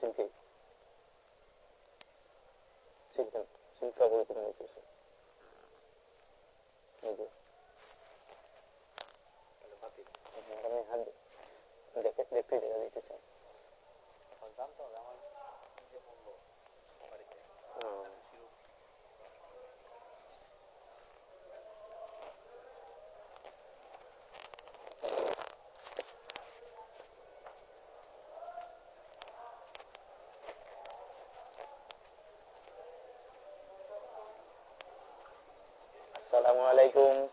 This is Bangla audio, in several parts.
先生。先生、先生はごめんなさい。Assalamualaikum.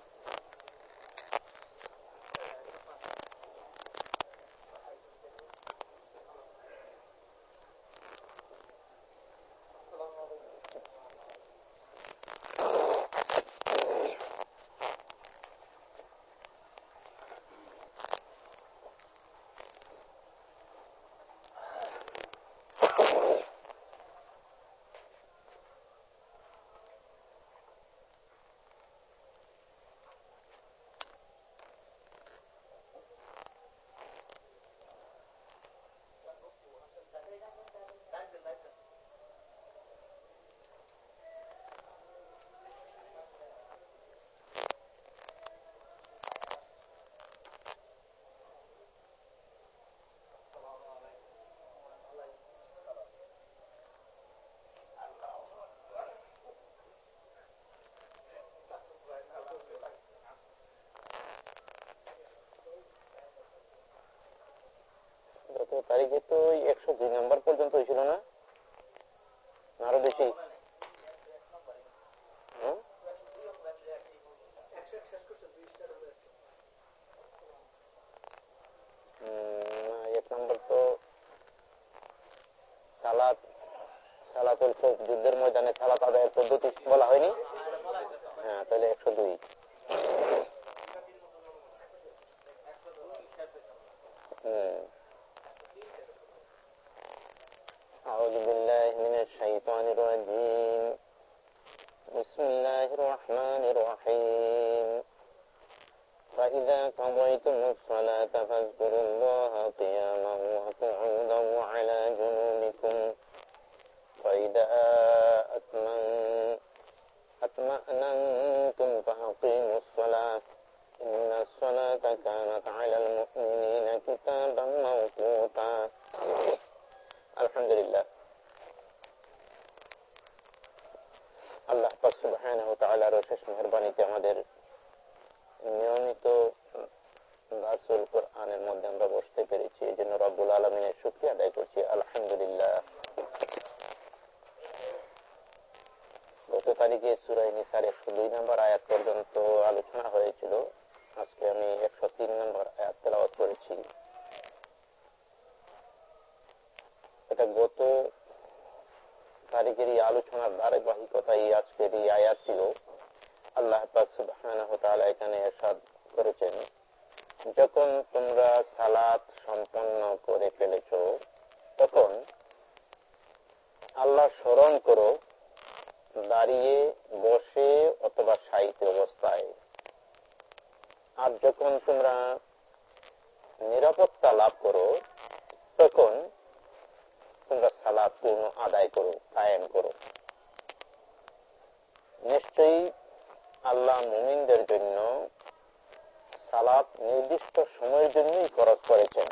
তারিখে তো একশো দুই নাম্বার পর্যন্ত হয়েছিল না? জন্যই খরচ করেছেন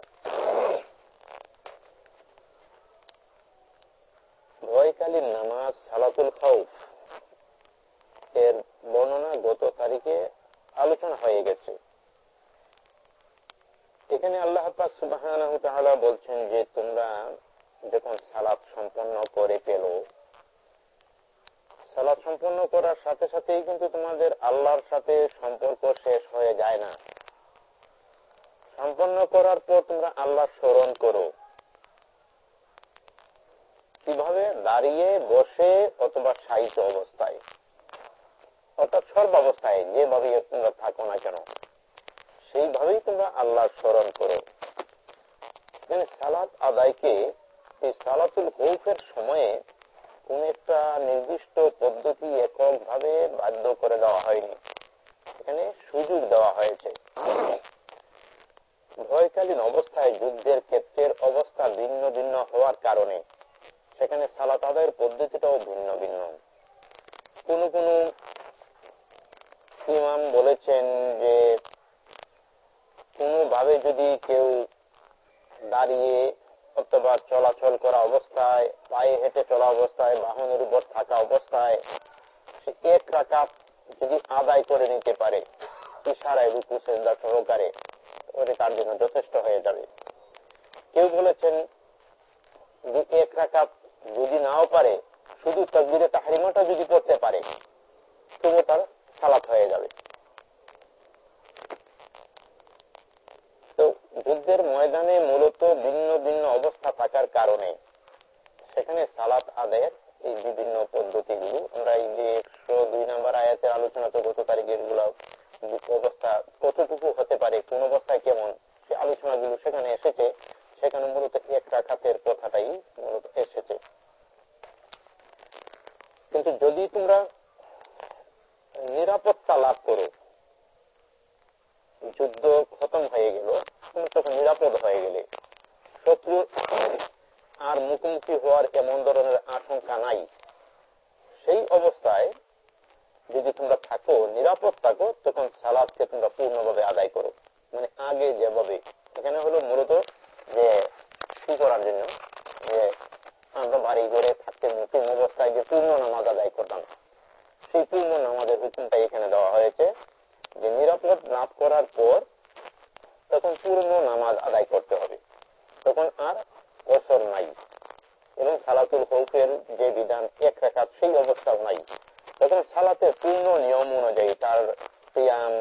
সালাতের পূর্ণ নিয়ম অনুযায়ী তার সিয়াম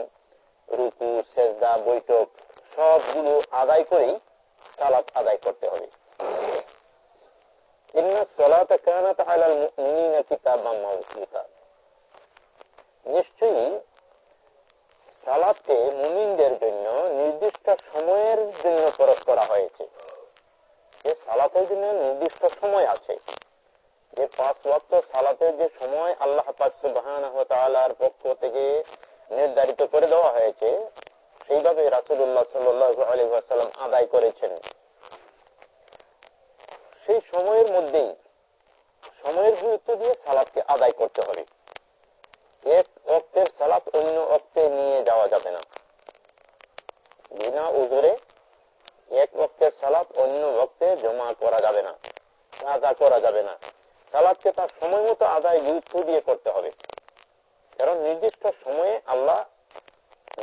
রুকু, সেজদা, বৈঠক সবগুলো আদায় করেই সালাত আদায় করতে হবে। নির্দিষ্ট সময় আছে। নির্ধারিত করে দেওয়া হয়েছে, সেইভাবে রাসুল্লাহ আদায় করেছেন। সেই সময়ের মধ্যেই, সময়ের গুরুত্ব দিয়ে সালাদকে আদায় করতে হবে। এক অক্তের সালাত অন্য অক্তে নিয়ে যাওয়া যাবে না। বিনা উজরে এক অক্তের সালাত অন্য অক্তে জমা করা যাবে না আদা করা যাবে না। সালাদকে তার সময় মতো আদায় গুরুত্ব দিয়ে করতে হবে। কারণ নির্দিষ্ট সময়ে আল্লাহ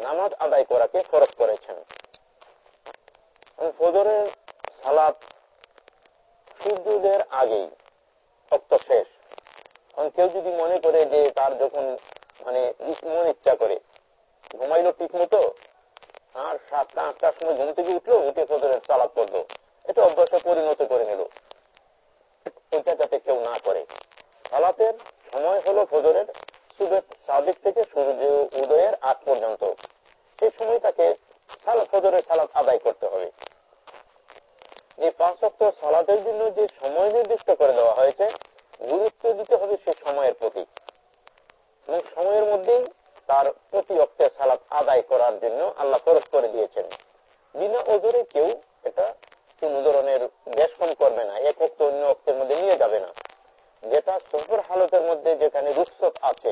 নামাজ আদায় করাকে ফরক করেছেন। ফজরের সালাদ সূর্যোদয়ের আগেই অক্ত শেষ। কেউ যদি মনে করে যে তার যখন মানে মন ইচ্ছা করে, ঘুমাইলো ঠিক মতো, আর সাতটা, আটটার সময় ঘুম থেকে উঠল, উঠে ফজরের চালাক করল এটা অভ্যাসে পরিণত করে নিল। ওইটা যাতে কেউ না করে। সালাতের সময় হলো ফজরের সাদিক থেকে সূর্য উদয়ের আগ পর্যন্ত। সেই সময় তাকে ফজরের সালাত আদায় করতে হবে। যে পাঁচ অক্ট সালাতের জন্য যে সময় নির্দিষ্ট করে দেওয়া হয়েছে, গুরুত্ব দিতে হবে সে সময়ের প্রতি। এবং সময়ের মধ্যেই তার প্রতি অক্টের সালাত আদায় করার জন্য আল্লাহ ফরজ করে দিয়েছেন। বিনা ওজোরে কেউ এটা কোন ধরনের বেশন করবে না, এক অক্ট অন্য অক্টের মধ্যে নিয়ে যাবে না। যেটা সফর হালতের মধ্যে যেখানে রুকসত আছে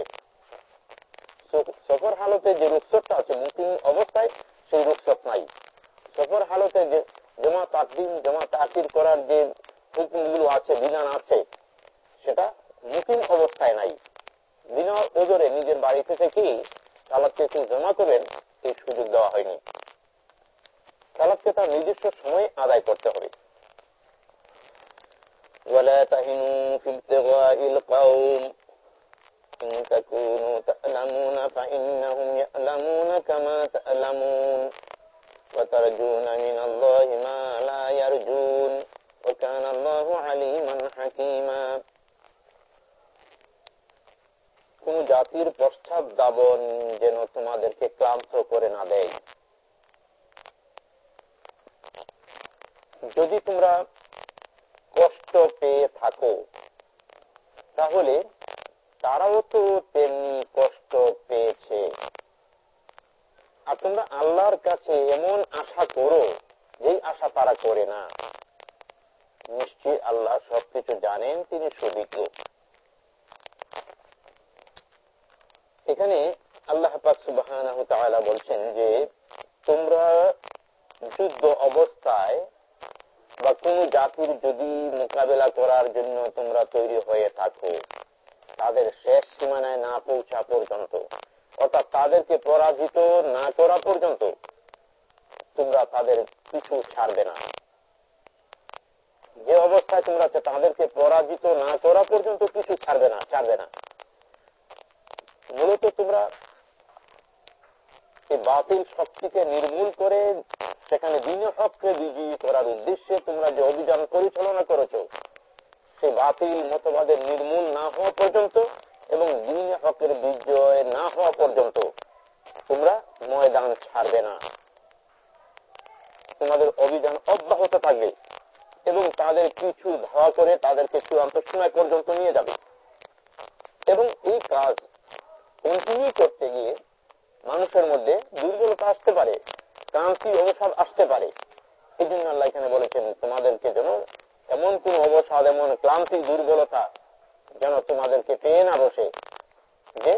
সফর হালতে যে রুকসতটা আছে মুকিম অবস্থায় সেই রুকসত নাই। সফর হালতে যে জমা তাকদিম জমা তাকির করার যে হুকুমগুলো আছে, বিধান আছে, সেটা মুকিম অবস্থায় নাই। বিনা ওজরে নিজের বাড়িতে থেকে তালাককে একটু জমা করবেন, এই সুযোগ দেওয়া হয়নি। তালাককে তার নিজস্ব সময় আদায় করতে হবে ولا تهنوا في ابتغاء القوم إن تكونوا تألمون فإنهم يألمون كما تألمون وترجون من الله ما لا يرجون وكان الله عليما حكيما কোন জাতির পশ্চাৎ দাবন যেন তোমাদেরকে ক্লান্ত করে না দেয় যদি তোমরা কষ্ট পেয়ে থাকো, তাহলে তারাও তো তেমনি কষ্ট পেয়েছে। আর তোমরা আল্লাহর কাছে এমন আশা করো যেই আশা তারা করে না। নিশ্চয়ই আল্লাহ সবকিছু জানেন, তিনি সুবিজ্ঞ এখানে আল্লাহ বলছেন যে, তোমরা যুদ্ধ অবস্থায় বা কোন জাতির যদি মোকাবেলা করার জন্য তোমরা তৈরি হয়ে থাকো, তাদের শেষ সীমানায় না পৌঁছা পর্যন্ত, অর্থাৎ তাদেরকে পরাজিত না করা পর্যন্ত, তোমরা তাদের কিছু ছাড়বে না। যে অবস্থায় তোমরা তাদেরকে পরাজিত না করা পর্যন্ত কিছু ছাড়বে না ছাড়বে না। মূলত তোমরা এই বাতিল শক্তিকে নির্মূল করে সেখানে দিন বিজয়ী করার উদ্দেশ্যে তোমরা যে অভিযান পরিচালনা করেছ সেই বাতিল মতবাদের নির্মূল না হওয়া পর্যন্ত এবং দিন হকের বিজয় না হওয়া পর্যন্ত তোমরা ময়দান ছাড়বে না। তোমাদের অভিযান অব্যাহত থাকবে এবং তাদের কিছু ধাওয়া করে তাদেরকে চূড়ান্ত সময় পর্যন্ত নিয়ে যাবে। এবং এই কাজ কন্টিনিউ করতে গিয়ে মানুষের মধ্যে দুর্বলতা আসতে পারে ক্রান্তি অবসাদ আসতে পারে। এই জন্য আল্লাহ এখানে বলেছেন, তোমাদেরকে যেন এমন কোন অবসাদ, এমন ক্লান্তি, দুর্বলতা যেন তোমাদেরকে পেয়ে না বসে, যে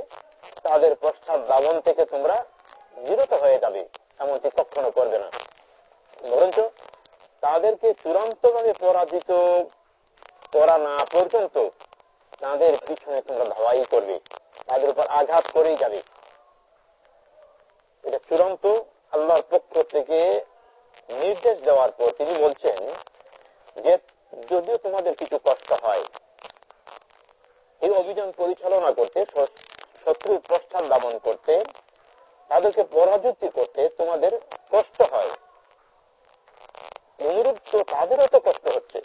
তাদের প্রস্তাব দাবন থেকে তোমরা বিরত হয়ে যাবে, এমনটি কখনো করবে না। বরঞ্চ তাদেরকে চূড়ান্ত ভাবে পরাজিত করা না পর্যন্ত তাদের পিছনে তোমরা ধাওয়াই করবে, তাদের উপর আঘাত করেই যাবে। এটা চূড়ান্ত আল্লাহর পক্ষ থেকে নির্দেশ দেওয়ার পর তিনি বলছেন যে যদিও তোমাদের কিছু কষ্ট হয়, এই অভিযান পরিচালনা করতে, শত্রুর প্রস্থান দামন করতে, তাদেরকে পরাজিত করতে তোমাদের কষ্ট হয়। অনুরূপ তো তাদেরও তো কষ্ট হচ্ছে।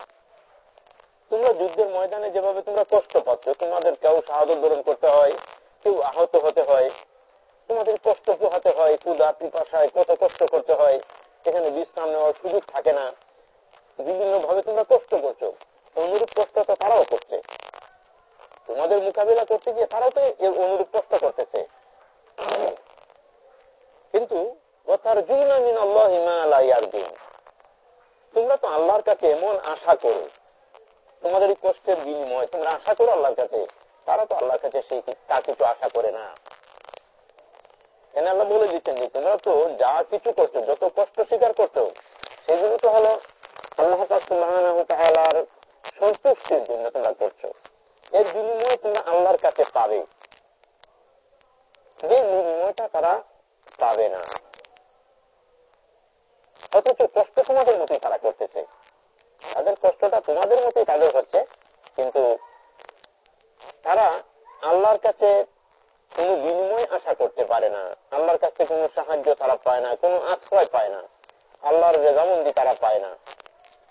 তোমরা যুদ্ধের ময়দানে যেভাবে তোমরা কষ্ট পাচ্ছ, তোমাদের কেউ বরণ করতে হয়, কেউ আহত হতে হয় তোমাদের কষ্ট পোহাতে হয় ক্ষুদা পিপাসায় কত কষ্ট করতে হয়, এখানে বিশ্রাম নেওয়ার সুযোগ থাকে না। বিভিন্ন ভাবে তোমরা কষ্ট করছ, অনুরূপ কষ্ট তো তারাও করছে। তোমাদের মোকাবিলা করতে গিয়ে তারাও তো অনুরূপ কষ্ট করতেছে। কিন্তু তোমরা তো আল্লাহর কাছে এমন আশা করো, তোমাদের এই কষ্টের বিনিময়, তোমরা আশা করো আল্লাহর কাছে, তারা তো আল্লাহর কাছে সেই তা কিছু আশা করে না। এনে আল্লাহ বলে দিচ্ছেন যে তোমরা তো যা কিছু করছ, যত কষ্ট স্বীকার করছ, সেগুলো তো হলো আল্লাহ সন্তুষ্টির জন্য তোমরা করছ। এর বিনিময়ে তোমরা আল্লাহর কাছে পাবে। যে বিনিময়টা তারা পাবে না। অথচ কষ্ট তোমাদের মতোই তারা করতেছে। তাদের কষ্টটা তোমাদের মতোই তাদের হচ্ছে, কিন্তু তারা আল্লাহর কাছে কোনো বিনিময় আশা করতে পারে না। আল্লাহর কাছে কোনো সাহায্য তারা পায় না, কোনো আশ্রয় পায় না। আল্লাহর রেজামন্দি তারা পায় না।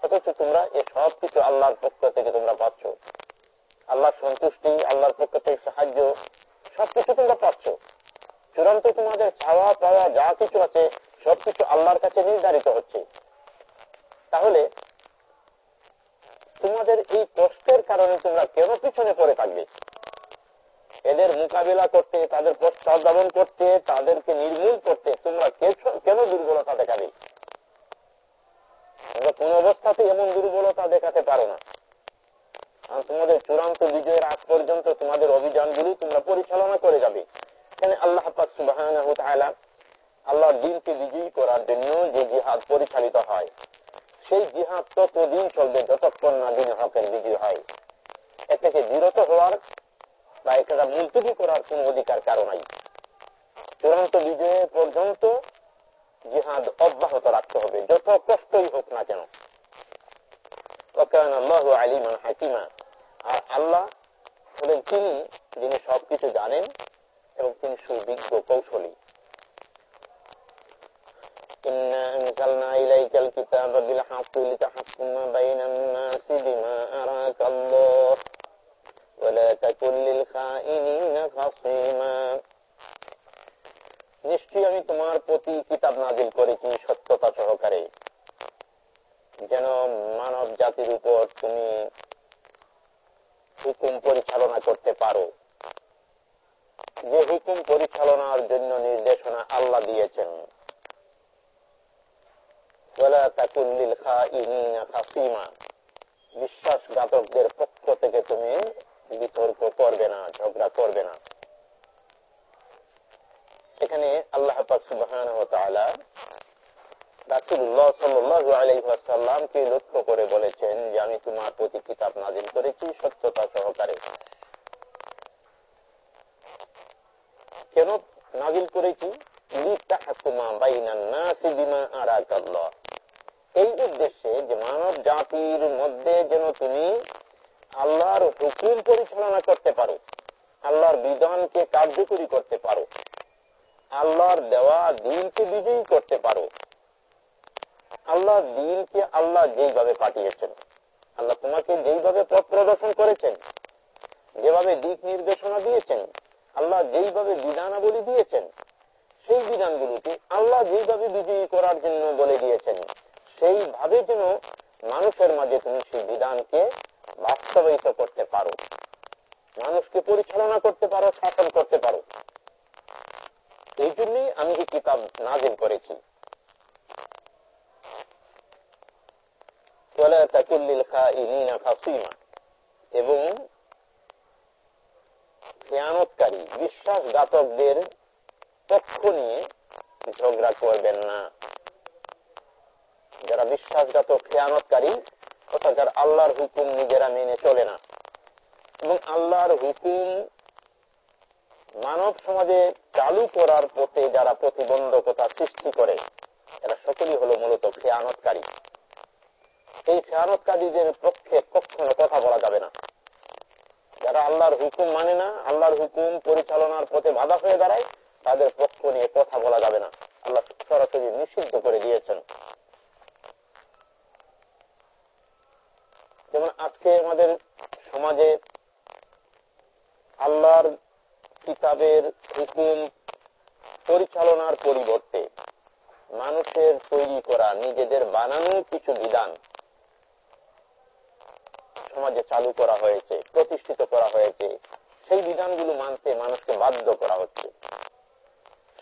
অথচ তোমরা এ সব কিছু আল্লাহর পক্ষ থেকে তোমরা পাচ্ছ। আল্লাহর সন্তুষ্টি, আল্লাহর পক্ষ থেকে সাহায্য, সবকিছু তোমরা পাচ্ছ। চূড়ান্ত তোমাদের চাওয়া পাওয়া যা কিছু আছে, সবকিছু আল্লাহর কাছে নির্ধারিত হচ্ছে। তাহলে তোমাদের এই কষ্টের কারণে তোমরা কেন পিছনে পড়ে থাকবে? এদের মোকাবিলা করতে, তাদের পশ্চাৎ করতে, তাদেরকে নির্মূল করতে তোমরা কেন দুর্বলতা দেখাবে? তোমরা কোন অবস্থাতে এমন দুর্বলতা দেখাতে পারো না। তোমাদের চূড়ান্ত বিজয়ের আগ পর্যন্ত তোমাদের অভিযানগুলি তোমরা পরিচালনা করে যাবে। আল্লাহ সুবাহ আল্লাহর দিনকে বিজয়ী করার জন্য যে জিহাদ পরিচালিত হয়, সেই জিহাদ ততদিন চলবে যতক্ষণ না দিন হকের বিজয় হয়। এ থেকে বিরত হওয়ার বা এটা মুলতুবি করার কোন অধিকার কারও নাই। চূড়ান্ত বিজয় পর্যন্ত জিহাদ অব্যাহত রাখতে হবে, যত কষ্টই হোক না কেন। আলিমান হাকিমা। আর আল্লাহ হলেন তিনি যিনি সবকিছু জানেন এবং তিনি সুবিজ্ঞ কৌশলী। ইলাইকাল কিতাব ولا تكن للخائنين خصيما নিশ্চয়ই আমি তোমার প্রতি কিতাব নাজিল করেছি সত্যতা সহকারে যেন মানব জাতির উপর তুমি হুকুম পরিচালনা করতে পারো যে হুকুম পরিচালনার জন্য নির্দেশনা আল্লাহ দিয়েছেন বিশ্বাসঘাতকদের পক্ষ থেকে তুমি বিতর্ক করবে না, ঝগড়া করবে না। এখানে আল্লাহ রাসুল্লাহ লক্ষ্য করে বলেছেন যে, আমি তোমার প্রতি কিতাব নাজিল করেছি, সত্যতা সহকারে। কেন নাজিল করেছি? এই উদ্দেশ্যে যে মানব জাতির মধ্যে যেন তুমি আল্লাহর হুকুম পরিচালনা করতে পারো। আল্লাহর বিধানকে কার্যকরী করতে পারো। আল্লাহর দেওয়া দিনকে বিজয়ী করতে পারো। আল্লাহ দিনকে আল্লাহ যেইভাবে পাঠিয়েছেন, আল্লাহ তোমাকে যেইভাবে পথ প্রদর্শন করেছেন, যেভাবে দিক নির্দেশনা দিয়েছেন, আল্লাহ যেইভাবে বিধানাবলী দিয়েছেন, সেই বিধানগুলোকে আল্লাহ যেইভাবে বিজয়ী করার জন্য বলে দিয়েছেন, সেইভাবে যেন মানুষের মাঝে তুমি সেই বিধানকে বাস্তবায়িত করতে পারো। মানুষকে পরিচালনা করতে পারো শাসন করতে পারো। এই জন্যই আমি এই কিতাব নাজিল করেছি। এবং খেয়ানতকারী, বিশ্বাসঘাতকদের পক্ষ নিয়ে ঝগড়া করবেন না। যারা বিশ্বাসঘাতক, খেয়ানতকারী অর্থাৎ আল্লাহর হুকুম নিজেরা মেনে চলে না। এবং আল্লাহর হুকুম মানব সমাজে চালু করার পথে যারা প্রতিবন্ধকতা সৃষ্টি করে, এরা সকলই হলো মূলত খেয়ানতকারী এই খেয়ানতকারীদের পক্ষে কখনো কথা বলা যাবে না। যারা আল্লাহর হুকুম মানে না, আল্লাহর হুকুম পরিচালনার পথে বাধা হয়ে দাঁড়ায়, তাদের পক্ষ নিয়ে কথা বলা যাবে না। আল্লাহ সরাসরি নিষিদ্ধ করে দিয়েছেন। যেমন আজকে আমাদের সমাজে আল্লাহর কিতাবের হুকুম পরিচালনার পরিবর্তে মানুষের তৈরি করা, নিজেদের বানানো কিছু বিধান সমাজে চালু করা হয়েছে, প্রতিষ্ঠিত করা হয়েছে, সেই বিধানগুলো মানতে মানুষকে বাধ্য করা হচ্ছে।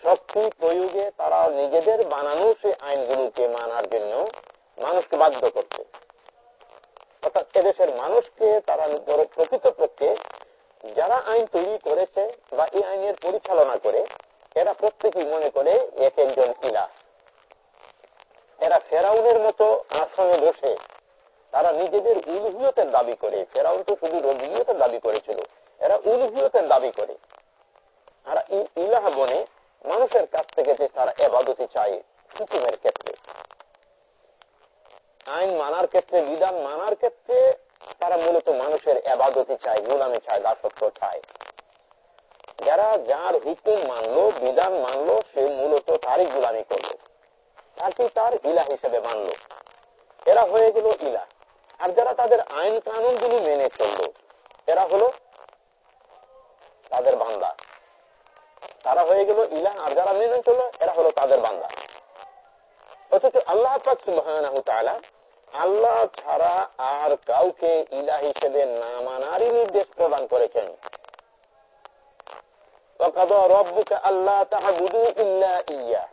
শক্তি প্রয়োগে তারা নিজেদের বানানো সেই আইনগুলোকে মানার জন্য মানুষকে বাধ্য করছে। অর্থাৎ এদেশের মানুষকে, তারা প্রকৃতপক্ষে যারা আইন তৈরি করেছে বা এই আইনের পরিচালনা করে, এরা প্রত্যেকেই মনে করে এক একজন ইলা। এরা ফেরাউনের মতো আসনে বসে, তারা নিজেদের উলহিয়তের দাবি করে। ফেরাউন তো শুধু রবিয়তের দাবি করেছিল, এরা উলহিয়তের দাবি করে। আর ইলাহ বনে মানুষের কাছ থেকে যে তারা এবাদতি চায়, হুকুমের ক্ষেত্রে। আইন মানার ক্ষেত্রে, বিধান মানার ক্ষেত্রে তারা মূলত মানুষের এবাদতি চায়, গোলামি চায়, দাসত্ব চায়। যারা যার হুকুম মানলো, বিধান মানলো, সে মূলত তারই গোলামি করল। তাকে তার ইলা হিসেবে মানলো। এরা হয়ে গেল ইলা আর যারা তাদের আইন কানুন গুলি মেনে চলল, এরা হলো তাদের বান্দা। তারা হয়ে গেল ইলা আর যারা মেনে চলল, এরা হলো তাদের বান্দা। অথচ আল্লাহ সুবাহ আল্লাহ ছাড়া আর কাউকে ইলা হিসেবে না মানারই নির্দেশ প্রদান করেছেন। আল্লাহ ইল্লা ইয়া।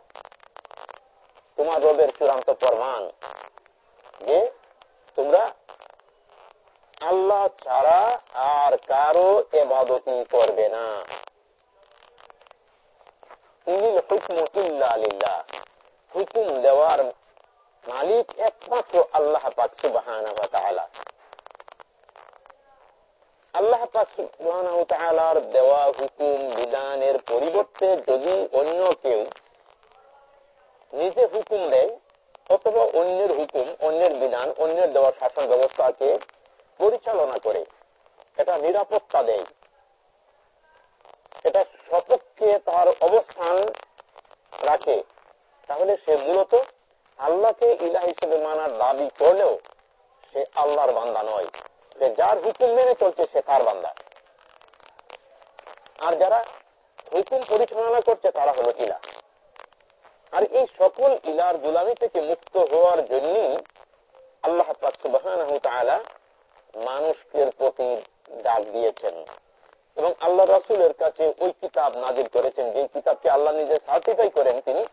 তোমার রবের চূড়ান্ত প্রমাণ যে তোমরা আল্লাহ ছাড়া আর কারও এবাদতি করবে না। হুকুম দেওয়ার মালিক একমাত্র আল্লাহ পাক সুবাহ আল্লাহ পাক দেওয়া হুকুম, বিধানের পরিবর্তে যদি অন্য কেউ নিজে হুকুম দেয় অথবা অন্যের হুকুম, অন্যের বিধান, অন্যের দেওয়া শাসন ব্যবস্থাকে পরিচালনা করে, এটা নিরাপত্তা দেয়। এটা সপক্ষে তার অবস্থান রাখে। তাহলে সে মূলত আল্লাহকে ইলা হিসেবে মানার দাবি করলেও সে আল্লাহর বান্দা নয়। যে যার হুকুম মেনে চলছে, সে তার বান্দা। আর যারা হুকুম পরিচালনা করছে, তারা হলো ইলা আর এই সকল ইলার গুলামি থেকে মুক্ত হওয়ার জন্য আল্লাহ মানুষের প্রতি ডাক দিয়েছেন। এবং আল্লাহ রসুলের কাছে ওই কিতাব নাজির করেছেন। যে কিতাবকে আল্লাহ নিজে সার্টিফাই করেন তিনি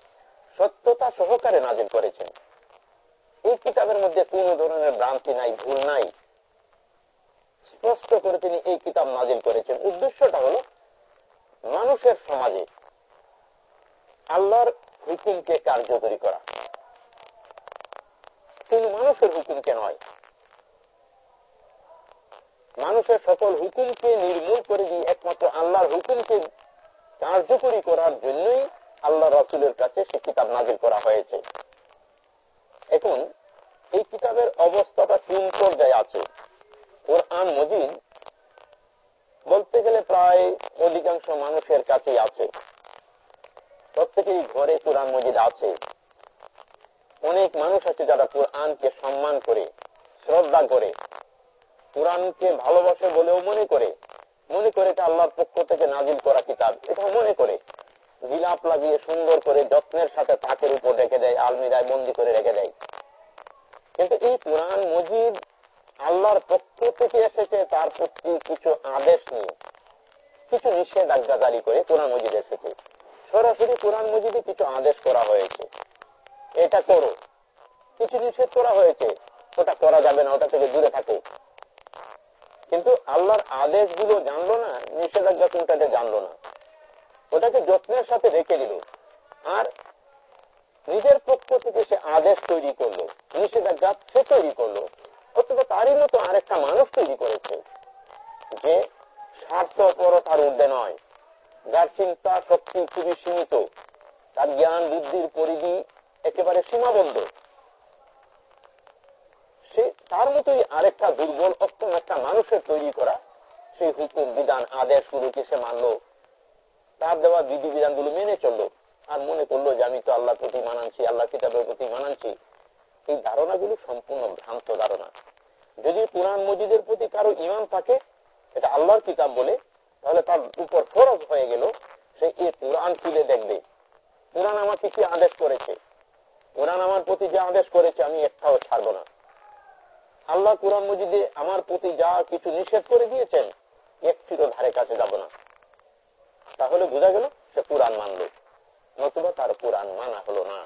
সত্যতা সহকারে নাজিল করেছেন। এই কিতাবের মধ্যে কোন ধরনের ভ্রান্তি নাই, ভুল নাই। স্পষ্ট করে তিনি এই কিতাব নাজিল করেছেন। উদ্দেশ্যটা হলো, মানুষের সমাজে আল্লাহর হুকুমকে কার্যকরী করা। তিনি মানুষের হুকুমকে নয়, মানুষের সকল হুকুমকে নির্মূল করে দিয়ে একমাত্র আল্লাহর হুকুমকে কার্যকরী করার জন্যই আল্লাহ রসুলের কাছে সে কিতাব নাজিল করা হয়েছে। এখন এই কিতাবের অবস্থাটা তিন পর্যায়ে আছে? কোরআন মজিদ বলতে গেলে প্রায় অধিকাংশ মানুষের কাছেই আছে। প্রত্যেকেরই ঘরে কোরআন মজিদ আছে। অনেক মানুষ আছে যারা কোরআনকে সম্মান করে, শ্রদ্ধা করে, কোরআনকে ভালোবাসে বলেও মনে করে মনে করে আল্লাহর পক্ষ থেকে নাজিল করা কিতাব। এটা মনে করে। গিলাপ লাগিয়ে সুন্দর করে যত্নের সাথে তাকের উপর রেখে দেয়, আলমিরায় বন্দি করে রেখে দেয়। কিন্তু এই কোরআন মজিদ আল্লাহর পক্ষ থেকে এসেছে, তার প্রতি কিছু আদেশ নিয়ে, কিছু নিষেধাজ্ঞা জারি করে কোরআন মজিদ এসেছে। সরাসরি কোরআন মজিদে কিছু আদেশ করা হয়েছে। এটা করো। কিছু নিষেধ করা হয়েছে। ওটা করা যাবে না, ওটা থেকে দূরে থাকে। কিন্তু আল্লাহর আদেশগুলো জানলো না, নিষেধাজ্ঞা কোনটাতে জানলো না। ওটাকে যত্নের সাথে রেখে দিল। আর নিজের পক্ষ থেকে সে আদেশ তৈরি করল, নিষেধাজ্ঞা সে তৈরি করল, অথচ তারই মতো আরেকটা মানুষ তৈরি করেছে, যে স্বার্থপরতার ঊর্ধ্বে নয়। যার চিন্তা শক্তি খুবই সীমিত, তার জ্ঞান, বুদ্ধির পরিধি একেবারে সীমাবদ্ধ। সে তার মতোই আরেকটা দুর্বল, অক্ষম একটা মানুষের তৈরি করা সেই হুকুম, বিধান, আদেশ গুলোকে সে মানলো? তার দেওয়া বিধি বিধানগুলো মেনে চলল। আর মনে করল যে আমি তো আল্লাহ প্রতি মানানছি আল্লাহ কিতাবের প্রতি মানানছি। এই ধারণাগুলো সম্পূর্ণ ভ্রান্ত ধারণা। যদি কোরআন মজিদের প্রতি কারও ইমান থাকে, এটা আল্লাহর কিতাব বলে, তাহলে তার উপর ফরজ হয়ে গেল, সে এই কোরআন তুলে দেখবে। কোরআন আমাকে কি আদেশ করেছে? কোরআন আমার প্রতি যে আদেশ করেছে, আমি একটাও ছাড়বো না। আল্লাহ কোরআন মজিদে আমার প্রতি যা কিছু নিষেধ করে দিয়েছেন, একটিরও ধারে কাছে যাব না। তাহলে বোঝা গেল সে কোরআন মানল। নতুবা তার কোরআন মানা হলো না।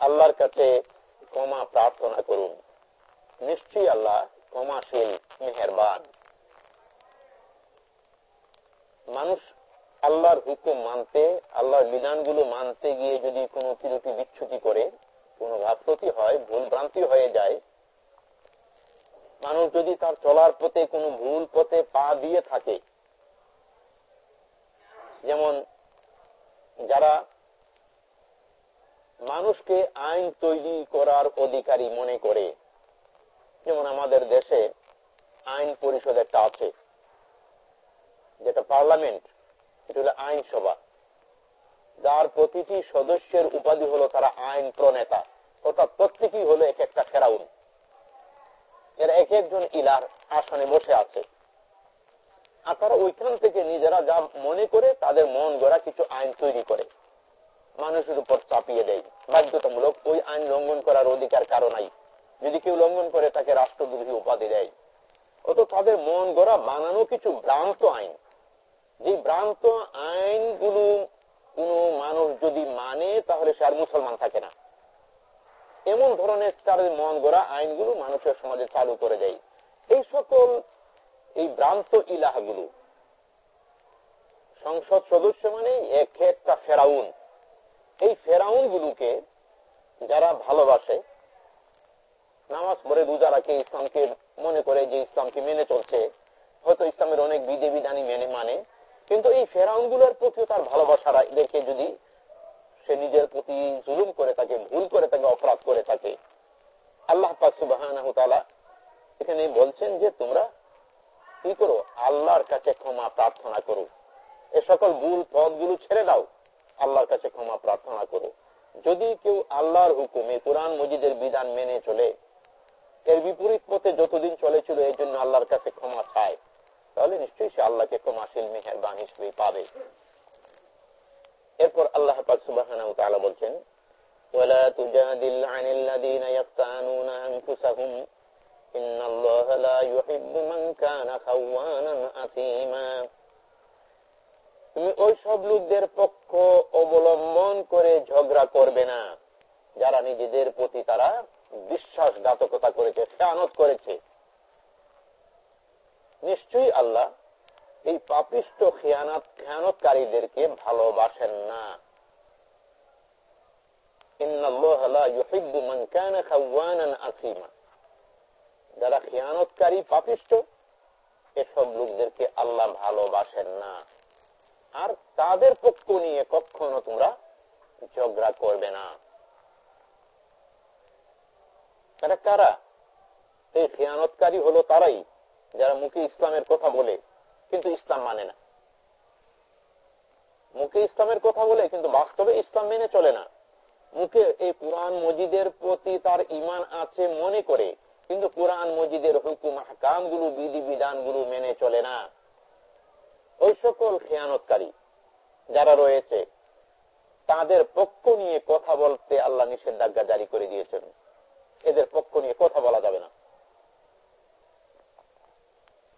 আল্লাহর কাছে ক্ষমা প্রার্থনা করুন। নিশ্চয়ই আল্লাহ ক্ষমাশীল, মেহরবান। মানুষ আল্লাহর হুকুম মানতে, আল্লাহর বিধানগুলো মানতে গিয়ে যদি কোনো ত্রুটি বিচ্ছুতি করে কোনো গাফলতি হয় ভুল ভ্রান্তি হয়ে যায়, মানুষ যদি তার চলার পথে কোনো ভুল পথে পা দিয়ে থাকে, যেমন যারা মানুষকে আইন তৈরি করার অধিকারী মনে করে, যেমন আমাদের দেশে আইন পরিষদ একটা আছে, যেটা পার্লামেন্ট, এটা হলো আইনসভা। যার প্রতিটি সদস্যের উপাধি হলো তারা আইন প্রণেতা। অর্থাৎ প্রত্যেকেই হলো এক একটা ফেরাউন। এরা এক একজন ইলার আসনে বসে আছে। আর তারা ওইখান থেকে নিজেরা যা মনে করে তাদের মন গড়া কিছু আইন তৈরি করে। মানুষের উপর চাপিয়ে দেয়। বাধ্যতামূলক ওই আইন লঙ্ঘন করার অধিকার কারও নাই। যদি কেউ লঙ্ঘন করে, তাকে রাষ্ট্রদ্রোহী উপাধি দেয়। অত তাদের মন গড়া বানানো কিছু ভ্রান্ত আইন। যে ভ্রান্ত আইনগুলো কোন মানুষ যদি মানে তাহলে সে আর মুসলমান থাকে না। এমন ধরনের তাদের মন গড়া আইনগুলো মানুষের সমাজে চালু করে দেয়। এই সকল এই ভ্রান্ত ইলাহাগুলো। সংসদ সদস্য মানে এক একটা ফেরাউন। এই ফেরাউন গুলোকে যারা ভালোবাসে, নামাজ পড়ে, রোজা রাখে, ইসলামকে মনে করে যে ইসলামকে মেনে চলছে, হয়তো ইসলামের অনেক বিধি বিধানই মেনে মানে। কিন্তু এই ফেরাউনগুলোর প্রতিও তার ভালোবাসা দেখে যদি সে নিজের প্রতি জুলুম করে থাকে, ভুল করে থাকে, অপরাধ করে থাকে, আল্লাহ সুবাহ এখানে বলছেন যে তোমরা কি করো? আল্লাহর কাছে ক্ষমা প্রার্থনা করো। এ সকল ভুল পথগুলো ছেড়ে দাও। আল্লাহর কাছে ক্ষমা প্রার্থনা করো। যদি কেউ আল্লাহর হুকুমে কোরআন মজিদের বিধান মেনে চলে, এর বিপরীত পথে যতদিন চলেছিল এই জন্য আল্লাহর কাছে ক্ষমা চায়। তাহলে নিশ্চয়ই সে আল্লাহকে ক্ষমাশীল মেহেরবান হিসেবে পাবে এরপর আল্লাহ সুবাহ বলছেন ولا تجادل عن الذين يختانون أنفسهم إن الله لا يحب من كان خوانا أثيما তুমি ওই সব লোকদের পক্ষ অবলম্বন করে ঝগড়া করবে না যারা নিজেদের প্রতি তারা বিশ্বাসঘাতকতা করেছে খেয়ানত করেছে নিশ্চয়ই আল্লাহ এই পাপিষ্ট খেয়ানত খেয়ানতকারীদেরকে ভালোবাসেন না। আর তাদের পক্ষ নিয়ে কখনো তোমরা ঝগড়া করবে না। তারা কারা? এই খেয়ানতকারী হলো তারাই। যারা মুখে ইসলামের কথা বলে, কিন্তু ইসলাম মানে না। মুখে ইসলামের কথা বলে, কিন্তু বাস্তবে ইসলাম মেনে চলে না। মুখে এই কোরআন মজিদের প্রতি তার ইমান আছে মনে করে, কিন্তু কোরআন মজিদের হুকুম হাকামগুলো বিধি বিধানগুলো মেনে চলে না। ওই সকল খেয়ানতকারী যারা রয়েছে, তাদের পক্ষ নিয়ে কথা বলতে আল্লাহ নিষেধাজ্ঞা জারি করে দিয়েছেন। এদের পক্ষ নিয়ে কথা বলা যাবে না।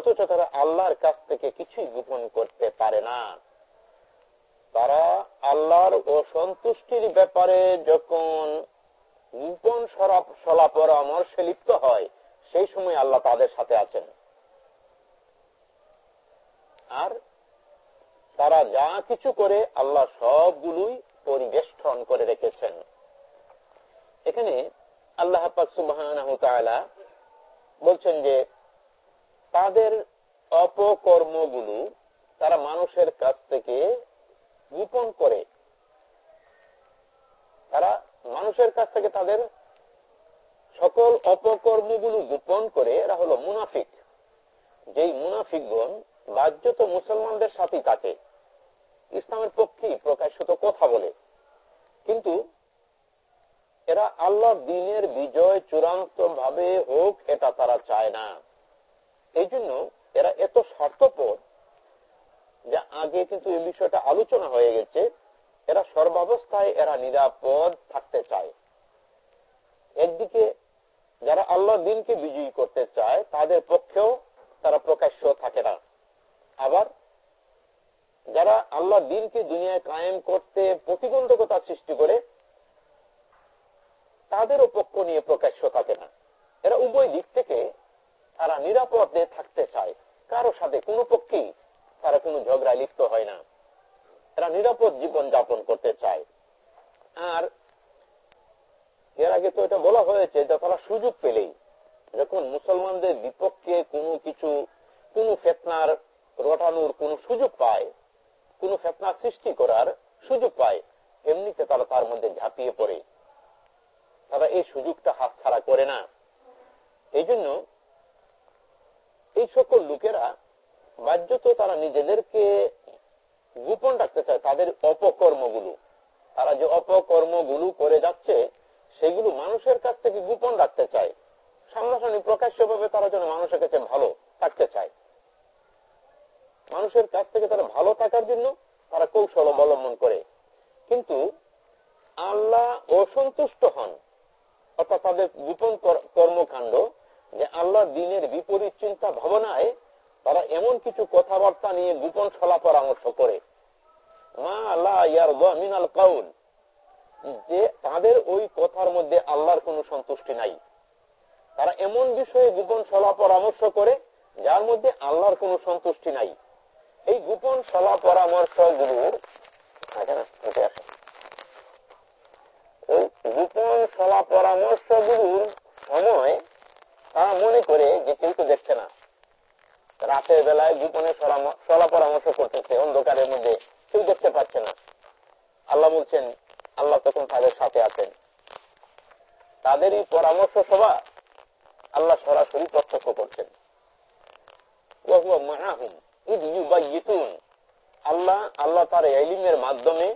অথচ তারা আল্লাহর কাছ থেকে কিছুই গোপন করতে পারে না। তারা আল্লাহর অসন্তুষ্টির ব্যাপারে যখন গোপন সলা পরামর্শে লিপ্ত হয়, সেই সময় আল্লাহ তাদের সাথে আছেন। আর তারা যা কিছু করে আল্লাহ সবগুলোই পরিবেষ্টন করে রেখেছেন। এখানে আল্লাহ সুবাহ বলছেন যে তাদের অপকর্মগুলো তারা মানুষের কাছ থেকে গোপন করে। তারা মানুষের কাছ থেকে তাদের সকল অপকর্মগুলো গোপন করে, এরা হলো মুনাফিক। যেই মুনাফিকগণ বাহ্যত মুসলমানদের সাথেই থাকে। ইসলামের পক্ষে প্রকাশিত কথা বলে। কিন্তু এরা আল্লাহ দিনের বিজয় চূড়ান্ত ভাবে হোক, এটা তারা চায় না। এই জন্য এরা এত স্বার্থপর যে আগে কিন্তু এই বিষয়টা আলোচনা হয়ে গেছে, এরা সর্বাবস্থায় এরা নিরাপদ থাকতে চায়। একদিকে যারা আল্লাহ দিনকে বিজয়ী করতে চায়, তাদের পক্ষেও তারা প্রকাশ্য থাকে না। আবার যারা আল্লাহ দিনকে দুনিয়ায় কায়েম করতে প্রতিবন্ধকতা সৃষ্টি করে, তাদেরও পক্ষ নিয়ে প্রকাশ্য থাকে না। এরা উভয় দিক থেকে তারা নিরাপদে থাকতে চায়। কারও সাথে কোনো পক্ষেই তারা কোনো ঝগড়ায় লিপ্ত হয় না। এরা নিরাপদ জীবন যাপন করতে চায়। আর এর আগে তো এটা বলা হয়েছে যে তারা সুযোগ পেলেই যখন মুসলমানদের বিপক্ষে কোনো কিছু, কোন ফেতনার রটানোর কোন সুযোগ পায়, কোন ফেতনার সৃষ্টি করার সুযোগ পায়, এমনিতে তারা তার মধ্যে ঝাঁপিয়ে পড়ে। তারা এই সুযোগটা হাত ছাড়া করে না। এই জন্য এই সকল লোকেরা বাহ্যত তারা নিজেদেরকে গোপন রাখতে চায়, তাদের অপকর্মগুলো। তারা যে অপকর্মগুলো করে যাচ্ছে, সেগুলো মানুষের কাছ থেকে গোপন রাখতে চায়। সামনাসামনি প্রকাশ্য ভাবে তারা যেন মানুষের কাছে ভালো থাকতে চায়। মানুষের কাছ থেকে তারা ভালো থাকার জন্য তারা কৌশল অবলম্বন করে। কিন্তু আল্লাহ অসন্তুষ্ট হন, অর্থাৎ তাদের গোপন কর্মকাণ্ড যে আল্লাহ দিনের বিপরীত চিন্তা ভাবনায় তারা এমন কিছু কথাবার্তা নিয়ে গোপন সলা পরামর্শ করে। যে তাদের ওই কথার মধ্যে আল্লাহর কোন সন্তুষ্টি নাই। তারা এমন বিষয়ে গোপন সলা পরামর্শ করে, যার মধ্যে আল্লাহর কোন সন্তুষ্টি নাই। এই গোপন সলা পরামর্শগুলোর গোপন সলা পরামর্শগুলোর সময় তারা মনে করে যে কেউ তো দেখছে না। রাতের বেলায় গোপনে সলা পরামর্শ করতেছে, অন্ধকারের মধ্যে কেউ দেখতে পাচ্ছে না। আল্লাহ বলছেন, আল্লাহ তখন তাদের সাথে আছেন। তাদের এই পরামর্শ সভা আল্লাহ সরাসরি প্রত্যক্ষ করছেন। আল্লাহ আল্লাহ তার এলিমের মাধ্যমে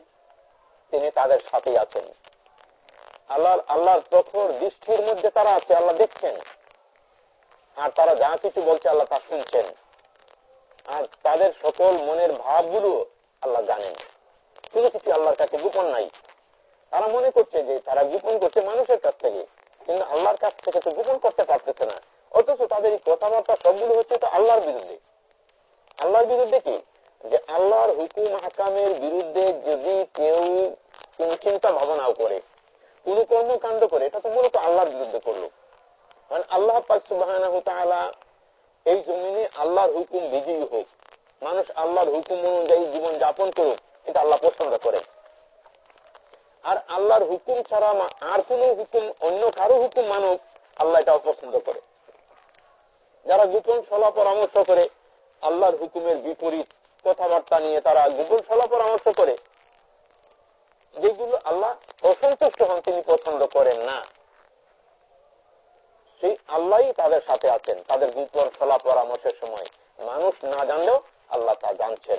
তিনি তাদের সাথে আছেন। আল্লাহ আল্লাহর প্রখর দৃষ্টির মধ্যে তারা আছে, আল্লাহ দেখছেন। আর তারা যা কিছু বলছে আল্লাহ তা শুনছেন। আর তাদের সকল মনের ভাবগুলো আল্লাহ জানেন। কোনো কিছু আল্লাহর কাছে গোপন নাই। তারা মনে করছে যে তারা গোপন করছে মানুষের কাছ থেকে, কিন্তু আল্লাহর কাছ থেকে তো গোপন করতে পারতেছে না। অথচ তাদের এই কথাবার্তা সবগুলো হচ্ছে তো আল্লাহর বিরুদ্ধে। আল্লাহর বিরুদ্ধে কি? যে আল্লাহর হুকুম হাকামের বিরুদ্ধে যদি কেউ কোন চিন্তা ভাবনাও করে, কোন কর্মকাণ্ড করে, এটা তো মূলত আল্লাহর বিরুদ্ধে করল। মানে আল্লাহ সুবাহ এই জমিনে আল্লাহর হুকুম বিজয়ী হোক। মানুষ আল্লাহর হুকুম অনুযায়ী জীবন যাপন করুক, এটা আল্লাহ পছন্দ করেন। আর আল্লাহর হুকুম ছাড়া আর কোন হুকুম অন্য কারও হুকুম মানুক, আল্লাহ এটা অপছন্দ করে। যারা গোপন সলা পরামর্শ করে, আল্লাহর হুকুমের বিপরীত কথাবার্তা নিয়ে তারা গোপন সলা পরামর্শ করে, যেগুলো আল্লাহ অসন্তুষ্ট হন, তিনি পছন্দ করেন না। সেই আল্লাহ তাদের সাথে আছেন, তাদের বিপর ফলা পরামর্শের সময়। মানুষ না জানলেও আল্লাহ তা জানছেন।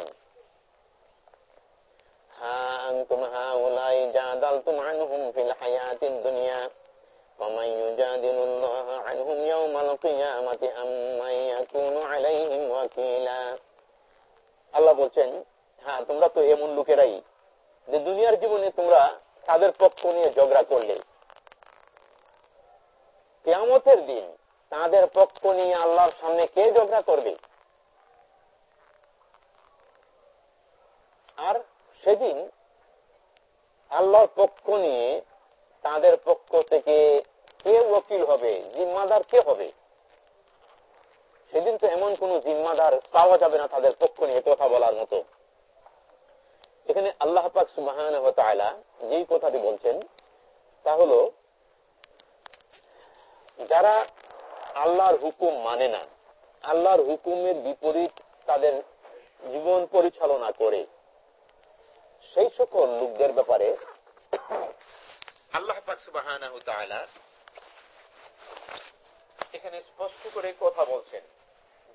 হ্যাঁ, আল্লাহ বলছেন হ্যাঁ তোমরা তো এমন লোকেরাই যে দুনিয়ার জীবনে তোমরা তাদের পক্ষ নিয়ে ঝগড়া করলে। কেয়ামতের দিন তাদের পক্ষ নিয়ে আল্লাহর সামনে কে ঝগড়া করবে? আর সেদিন আল্লাহর পক্ষ নিয়ে তাদের পক্ষ থেকে কে ওকিল হবে? জিম্মাদার কে হবে? সেদিন তো এমন কোন জিম্মাদার পাওয়া যাবে না তাদের পক্ষ নিয়ে কথা বলার মতো। এখানে আল্লাহ পাক সুবাহ যেই কথাটি বলছেন তা হলো যারা আল্লাহর হুকুম মানে না, আল্লাহর হুকুমের বিপরীত তাদের জীবন পরিচালনা করে। সেই সকল লোকদের ব্যাপারে আল্লাহ এখানে স্পষ্ট করে কথা বলছেন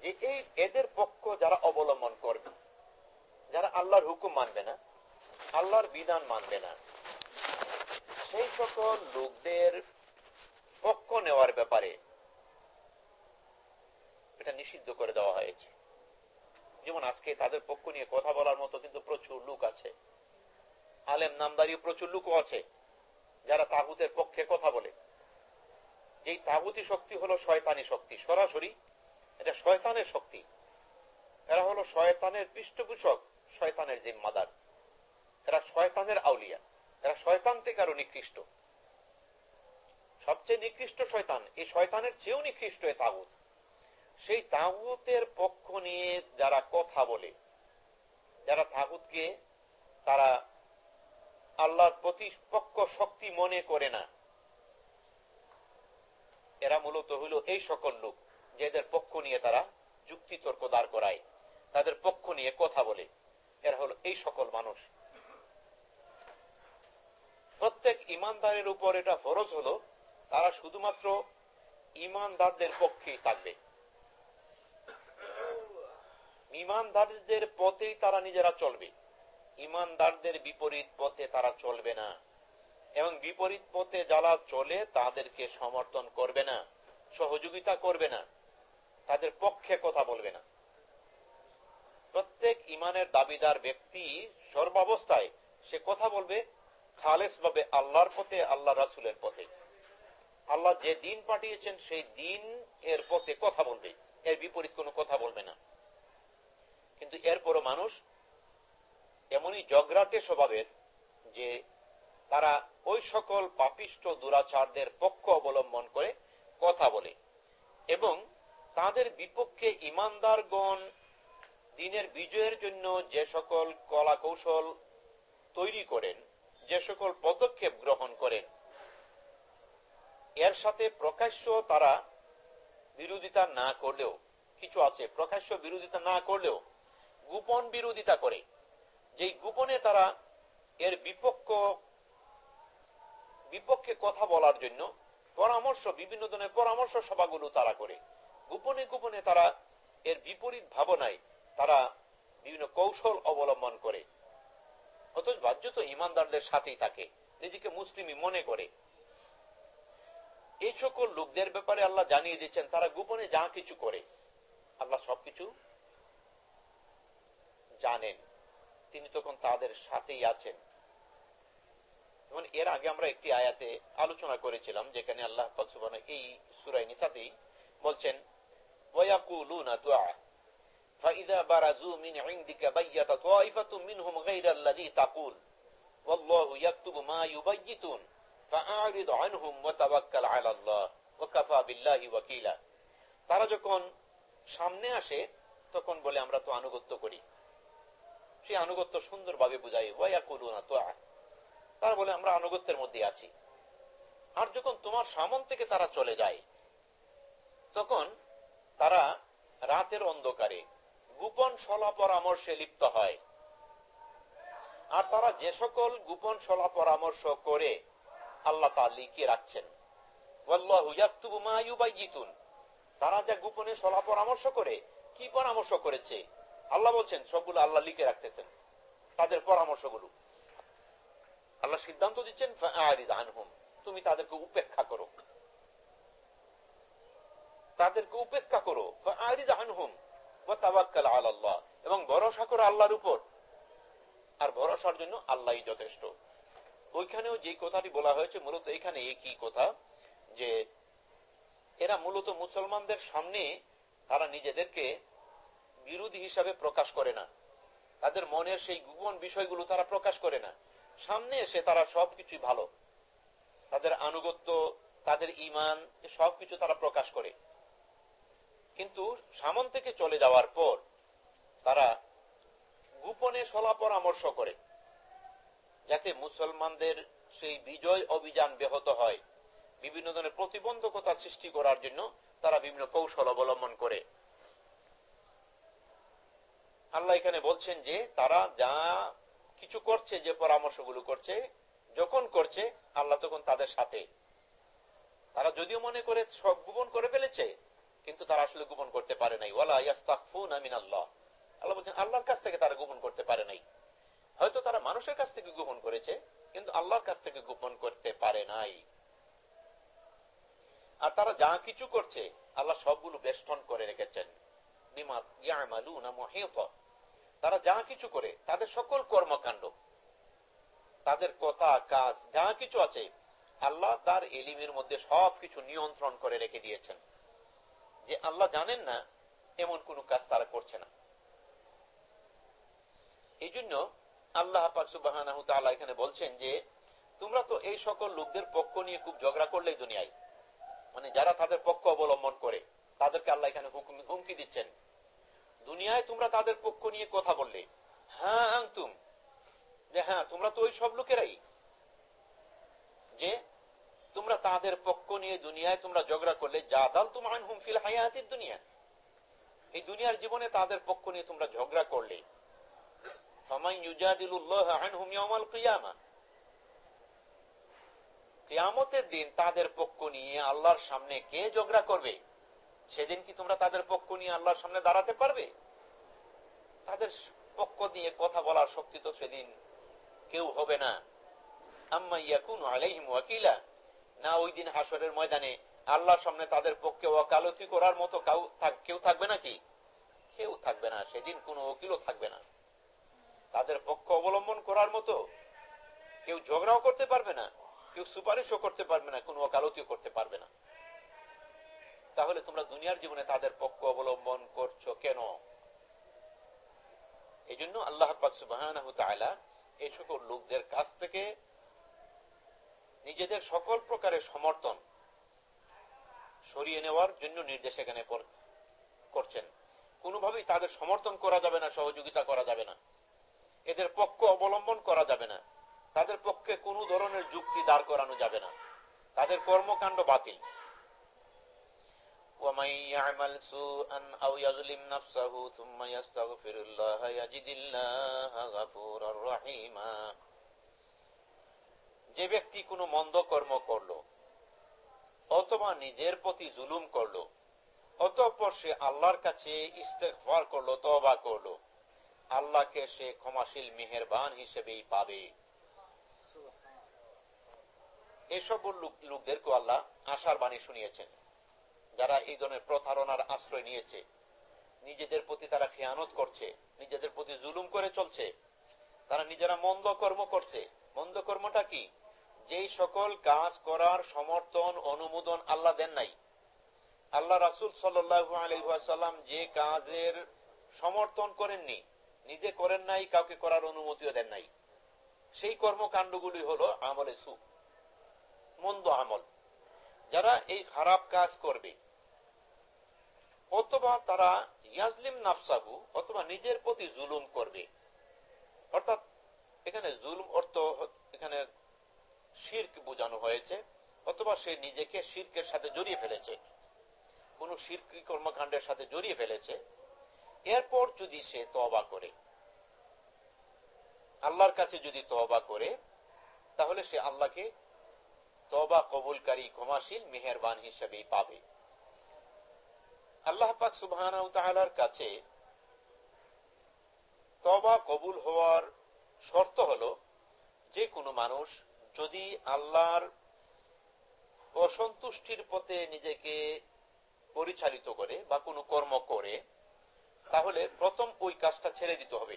যে এই এদের পক্ষ যারা অবলম্বন করবে, যারা আল্লাহর হুকুম মানবে না, আল্লাহর বিধান মানবে না, সেই সকল লোকদের পক্ষ নেওয়ার ব্যাপারে এটা নিষিদ্ধ করে দেওয়া হয়েছে। যেমন আজকে তাদের পক্ষ নিয়ে কথা বলার মতো কিন্তু প্রচুর লোক আছে। আলেম নামদারি প্রচুর লোক আছে, যারা তাগুতের পক্ষে কথা বলে। এই তাগুতি শক্তি হলো শয়তানি শক্তি। সরাসরি এটা শয়তানের শক্তি। এরা হলো শয়তানের পৃষ্ঠপোষক, শয়তানের জিম্মাদার। এরা শয়তানের আউলিয়া। এরা শয়তান থেকে আরও নিকৃষ্ট। সবচেয়ে নিকৃষ্ট শয়তান, এই শয়তানের চেয়েও নিকৃষ্ট এ তাগুত। সেই তাগুতের পক্ষ নিয়ে যারা কথা বলে, যারা তাগুতকে তারা আল্লাহর প্রতিপক্ষ শক্তি মনে করে না, এরা মূলত হইল এই সকল লোক যেদের পক্ষ নিয়ে তারা যুক্তি তর্ক দাঁড় করায়, তাদের পক্ষ নিয়ে কথা বলে। এরা হলো এই সকল মানুষ। প্রত্যেক ইমানদারের উপর এটা ফরজ হলো তারা শুধুমাত্র ইমানদারদের পক্ষেই থাকবে। ইমানদারদের পথেই তারা নিজেরা চলবে। ইমানদারদের বিপরীত পথে তারা চলবে না। এবং বিপরীত পথে যারা চলে, তাদেরকে সমর্থন করবে না, সহযোগিতা করবে না, তাদের পক্ষে কথা বলবে না। প্রত্যেক ইমানের দাবিদার ব্যক্তি সর্বাবস্থায় সে কথা বলবে খালেস ভাবে আল্লাহর পথে, আল্লাহ রাসুলের পথে। আল্লাহ যে দিন পাঠিয়েছেন, সেই দিন এর পথে কথা বলবে। এর বিপরীত কোনো কথা বলবে না। কিন্তু এরপরও মানুষ এমনই জগরাটে স্বভাবের যে তারা ওই সকল পাপিষ্ট দুরাচারদের পক্ষ অবলম্বন করে কথা বলে এবং তাদের বিপক্ষে ইমানদারগণ দিনের বিজয়ের জন্য যে সকল কলা কৌশল তৈরি করেন, যে সকল পদক্ষেপ গ্রহণ করেন এর সাথে প্রকাশ্য তারা বিরোধিতা না করলেও, কিছু আছে, প্রকাশ্য বিরোধিতা না করলেও গোপন বিরোধিতা করে। যেই গোপনে তারা এর বিপক্ষ, বিপক্ষে কথা বলার জন্য পরামর্শ, বিভিন্ন ধরনের পরামর্শ সভাগুলো তারা করে। গোপনে গোপনে তারা এর বিপরীত ভাবনায় তারা বিভিন্ন কৌশল অবলম্বন করে। অথচ বাহ্য তো ইমানদারদের সাথেই থাকে, নিজেকে মুসলিমই মনে করে। এই সকল লোকদের ব্যাপারে আল্লাহ জানিয়ে দিচ্ছেন তারা গোপনে যা কিছু করে আল্লাহ সবকিছু জানেন তিনি তখন তাদের সাথেই আছেন যেমন এর আগে আমরা একটি আয়াতে আলোচনা করেছিলাম যেখানে আল্লাহ এই সুরাই নিসাতেই বলছেন ওয়াকুলুনা দুআ فإذا برزوا من عندك بيت طائفة منهم غير الذي تقول والله يكتب ما يبيتون তারা যখন সামনে আসে, তখন বলে আমরা তো আনুগত্য করি। সেই আনুগত্য সুন্দরভাবে বুঝাই ওয়া করু না তো তারা বলে, আমরা আনুগত্যের মধ্যে আছি। আর যখন তোমার সামন থেকে তারা চলে যায়, তখন তারা রাতের অন্ধকারে গোপন সলা পরামর্শে লিপ্ত হয়। আর তারা যে সকল গোপন সলা পরামর্শ করে আল্লাহ তা লিখিয়ে রাখছেন। তারা যা গোপনে সলা পরামর্শ করে, কি পরামর্শ করেছে? আল্লাহ বলছেন, সবগুলো আল্লাহ লিখে রাখতেছেন। তাদের পরামর্শগুলো। আল্লাহ সিদ্ধান্ত দিচ্ছেন তুমি তাদেরকে উপেক্ষা করো। তাদেরকে উপেক্ষা করো। আল্লাহ এবং ভরসা করো আল্লাহর উপর। আর ভরসার জন্য আল্লাহ যথেষ্ট। ওইখানেও যে কথাটি বলা হয়েছে, মূলত এখানে একই কথা, যে এরা মূলত মুসলমানদের সামনে তারা নিজেদেরকে বিরোধী হিসাবে প্রকাশ করে না। তাদের মনের সেই গোপন বিষয়গুলো তারা প্রকাশ করে না। সামনে এসে তারা সবকিছুই ভালো। তাদের আনুগত্য, তাদের ইমান সবকিছু তারা প্রকাশ করে। কিন্তু সামন থেকে চলে যাওয়ার পর তারা গোপনে সলা পরামর্শ করে। যাতে মুসলমানদের সেই বিজয় অভিযান ব্যাহত হয়। বিভিন্ন ধরনের প্রতিবন্ধকতা সৃষ্টি করার জন্য তারা বিভিন্ন কৌশল অবলম্বন করে। আল্লাহ এখানে বলছেন যে, তারা যা কিছু করছে, যে পরামর্শগুলো করছে, যখন করছে, আল্লাহ তখন তাদের সাথে। তারা যদিও মনে করে সব গোপন করে ফেলেছে, কিন্তু তারা আসলে গোপন করতে পারে নাই। ওয়ালা আল্লাহ বলছেন, আল্লাহর কাছ থেকে তারা গোপন করতে পারে নাই। হয়তো তারা মানুষের কাছ থেকে গোপন করেছে, কিন্তু আল্লাহর কাছ থেকে গোপন করতে পারে নাই। আর তারা যা কিছু করছে, আল্লাহ সবগুলো বেষ্টন করে রেখেছেন। তারা যা কিছু করে, তাদের সকল কর্মকাণ্ড, তাদের কথা, কাজ, যা কিছু আছে, আল্লাহ তার এলিমের মধ্যে সবকিছু নিয়ন্ত্রণ করে রেখে দিয়েছেন। যে আল্লাহ জানেন না, এমন কোন কাজ তারা করছে না। এই জন্য আল্লাহ এখানে বলছেন যে, তোমরা তো এই সকল লোকদের পক্ষ নিয়ে খুব ঝগড়া করলেই দুনিয়ায়। মানে যারা তাদের পক্ষ অবলম্বন করে, তাদেরকে আল্লাহ এখানে হুমকি দিচ্ছেন। দুনিয়ায় তোমরা তাদের পক্ষ নিয়ে কথা বললে। হ্যাঁ আংতুম যে হ্যাঁ তোমরা তো ওই সব লোকেরাই। যে তোমরা তাদের পক্ষ নিয়ে দুনিয়ায় তোমরা ঝগড়া করলে জাদাল তুমান হুমফিল হায়াতির দুনিয়া। এই দুনিয়ার জীবনে তাদের পক্ষ নিয়ে তোমরা ঝগড়া করলে। কেয়ামতের দিন তাদের পক্ষ নিয়ে আল্লাহর সামনে কে ঝগড়া করবে? সেদিন কি তোমরা তাদের পক্ষ নিয়ে আল্লাহর সামনে দাঁড়াতে পারবে? তাদের পক্ষ নিয়ে কথা বলার শক্তি তো সেদিন কেউ হবে না। আম্মা থাকবে না, সেদিন কোনো ওকিলও থাকবে না। তাদের পক্ষ অবলম্বন করার মতো কেউ ঝগড়াও করতে পারবে না, কেউ সুপারিশও করতে পারবে না, কোনো ওকালতিও করতে পারবে না। তাহলে তোমরা দুনিয়ার জীবনে তাদের পক্ষ অবলম্বন করছ কেন? এই জন্য আল্লাহ সুবাহ এই সকল লোকদের কাছ থেকে নিজেদের সকল প্রকারের সমর্থন সরিয়ে নেওয়ার জন্য নির্দেশ এখানে করছেন। কোনোভাবেই তাদের সমর্থন করা যাবে না, সহযোগিতা করা যাবে না। এদের পক্ষ অবলম্বন করা যাবে না। তাদের পক্ষে কোন ধরনের যুক্তি দাঁড় করানো যাবে না। তাদের কর্মকাণ্ড বাতিল। যে ব্যক্তি কোনো মন্দ কর্ম করল, অথবা নিজের প্রতি জুলুম করল, অতঃপর সে আল্লাহর কাছে ইস্তেকবার করল তবা করল। আল্লাহকে সে ক্ষমাশীল মেহেরবান হিসেবেই পাবে। এসব লোকদেরকে আল্লাহ আশার বাণী শুনিয়েছেন। যারা এই ধরনের প্রতারণার আশ্রয় নিয়েছে, নিজেদের প্রতি তারা খেয়ানত করছে, নিজেদের প্রতি জুলুম করে চলছে, তারা নিজেরা মন্দ কর্ম করছে। মন্দ কর্মটা কি? যেই সকল কাজ করার সমর্থন, অনুমোদন আল্লাহ দেন নাই। আল্লাহ রাসুল সাল্লাম যে কাজের সমর্থন করেননি নিজে করেন নাই, কাউকে করার অনুমতিও দেন নাই। সেই কর্মকাণ্ডগুলি হলো আমলে সু, মন্দ আমল। যারা এই খারাপ কাজ করবে, অথবা তারা ইয়াজলিম নাফসাবু অথবা নিজের প্রতি জুলুম করবে। অর্থাৎ এখানে জুলুম অর্থ এখানে শির্ক বোঝানো হয়েছে, অথবা সে নিজেকে শির্কের সাথে জড়িয়ে ফেলেছে। কোন শির্কি কর্মকাণ্ডের সাথে জড়িয়ে ফেলেছে এরপর যদি সে তবা করে, আল্লাহর কাছে যদি তবা করে, তাহলে সে আল্লাহকে তবা কবুলকারী, ক্ষমাশীল, মেহরবান হিসেবেই পাবে। আল্লাহ পাক সুবাহ কাছে তবা কবুল হওয়ার শর্ত হলো, যে কোনো মানুষ যদি আল্লাহর অসন্তুষ্টির পথে নিজেকে পরিচালিত করে বা কোনো কর্ম করে তাহলে প্রথম ওই কাজটা ছেড়ে দিতে হবে।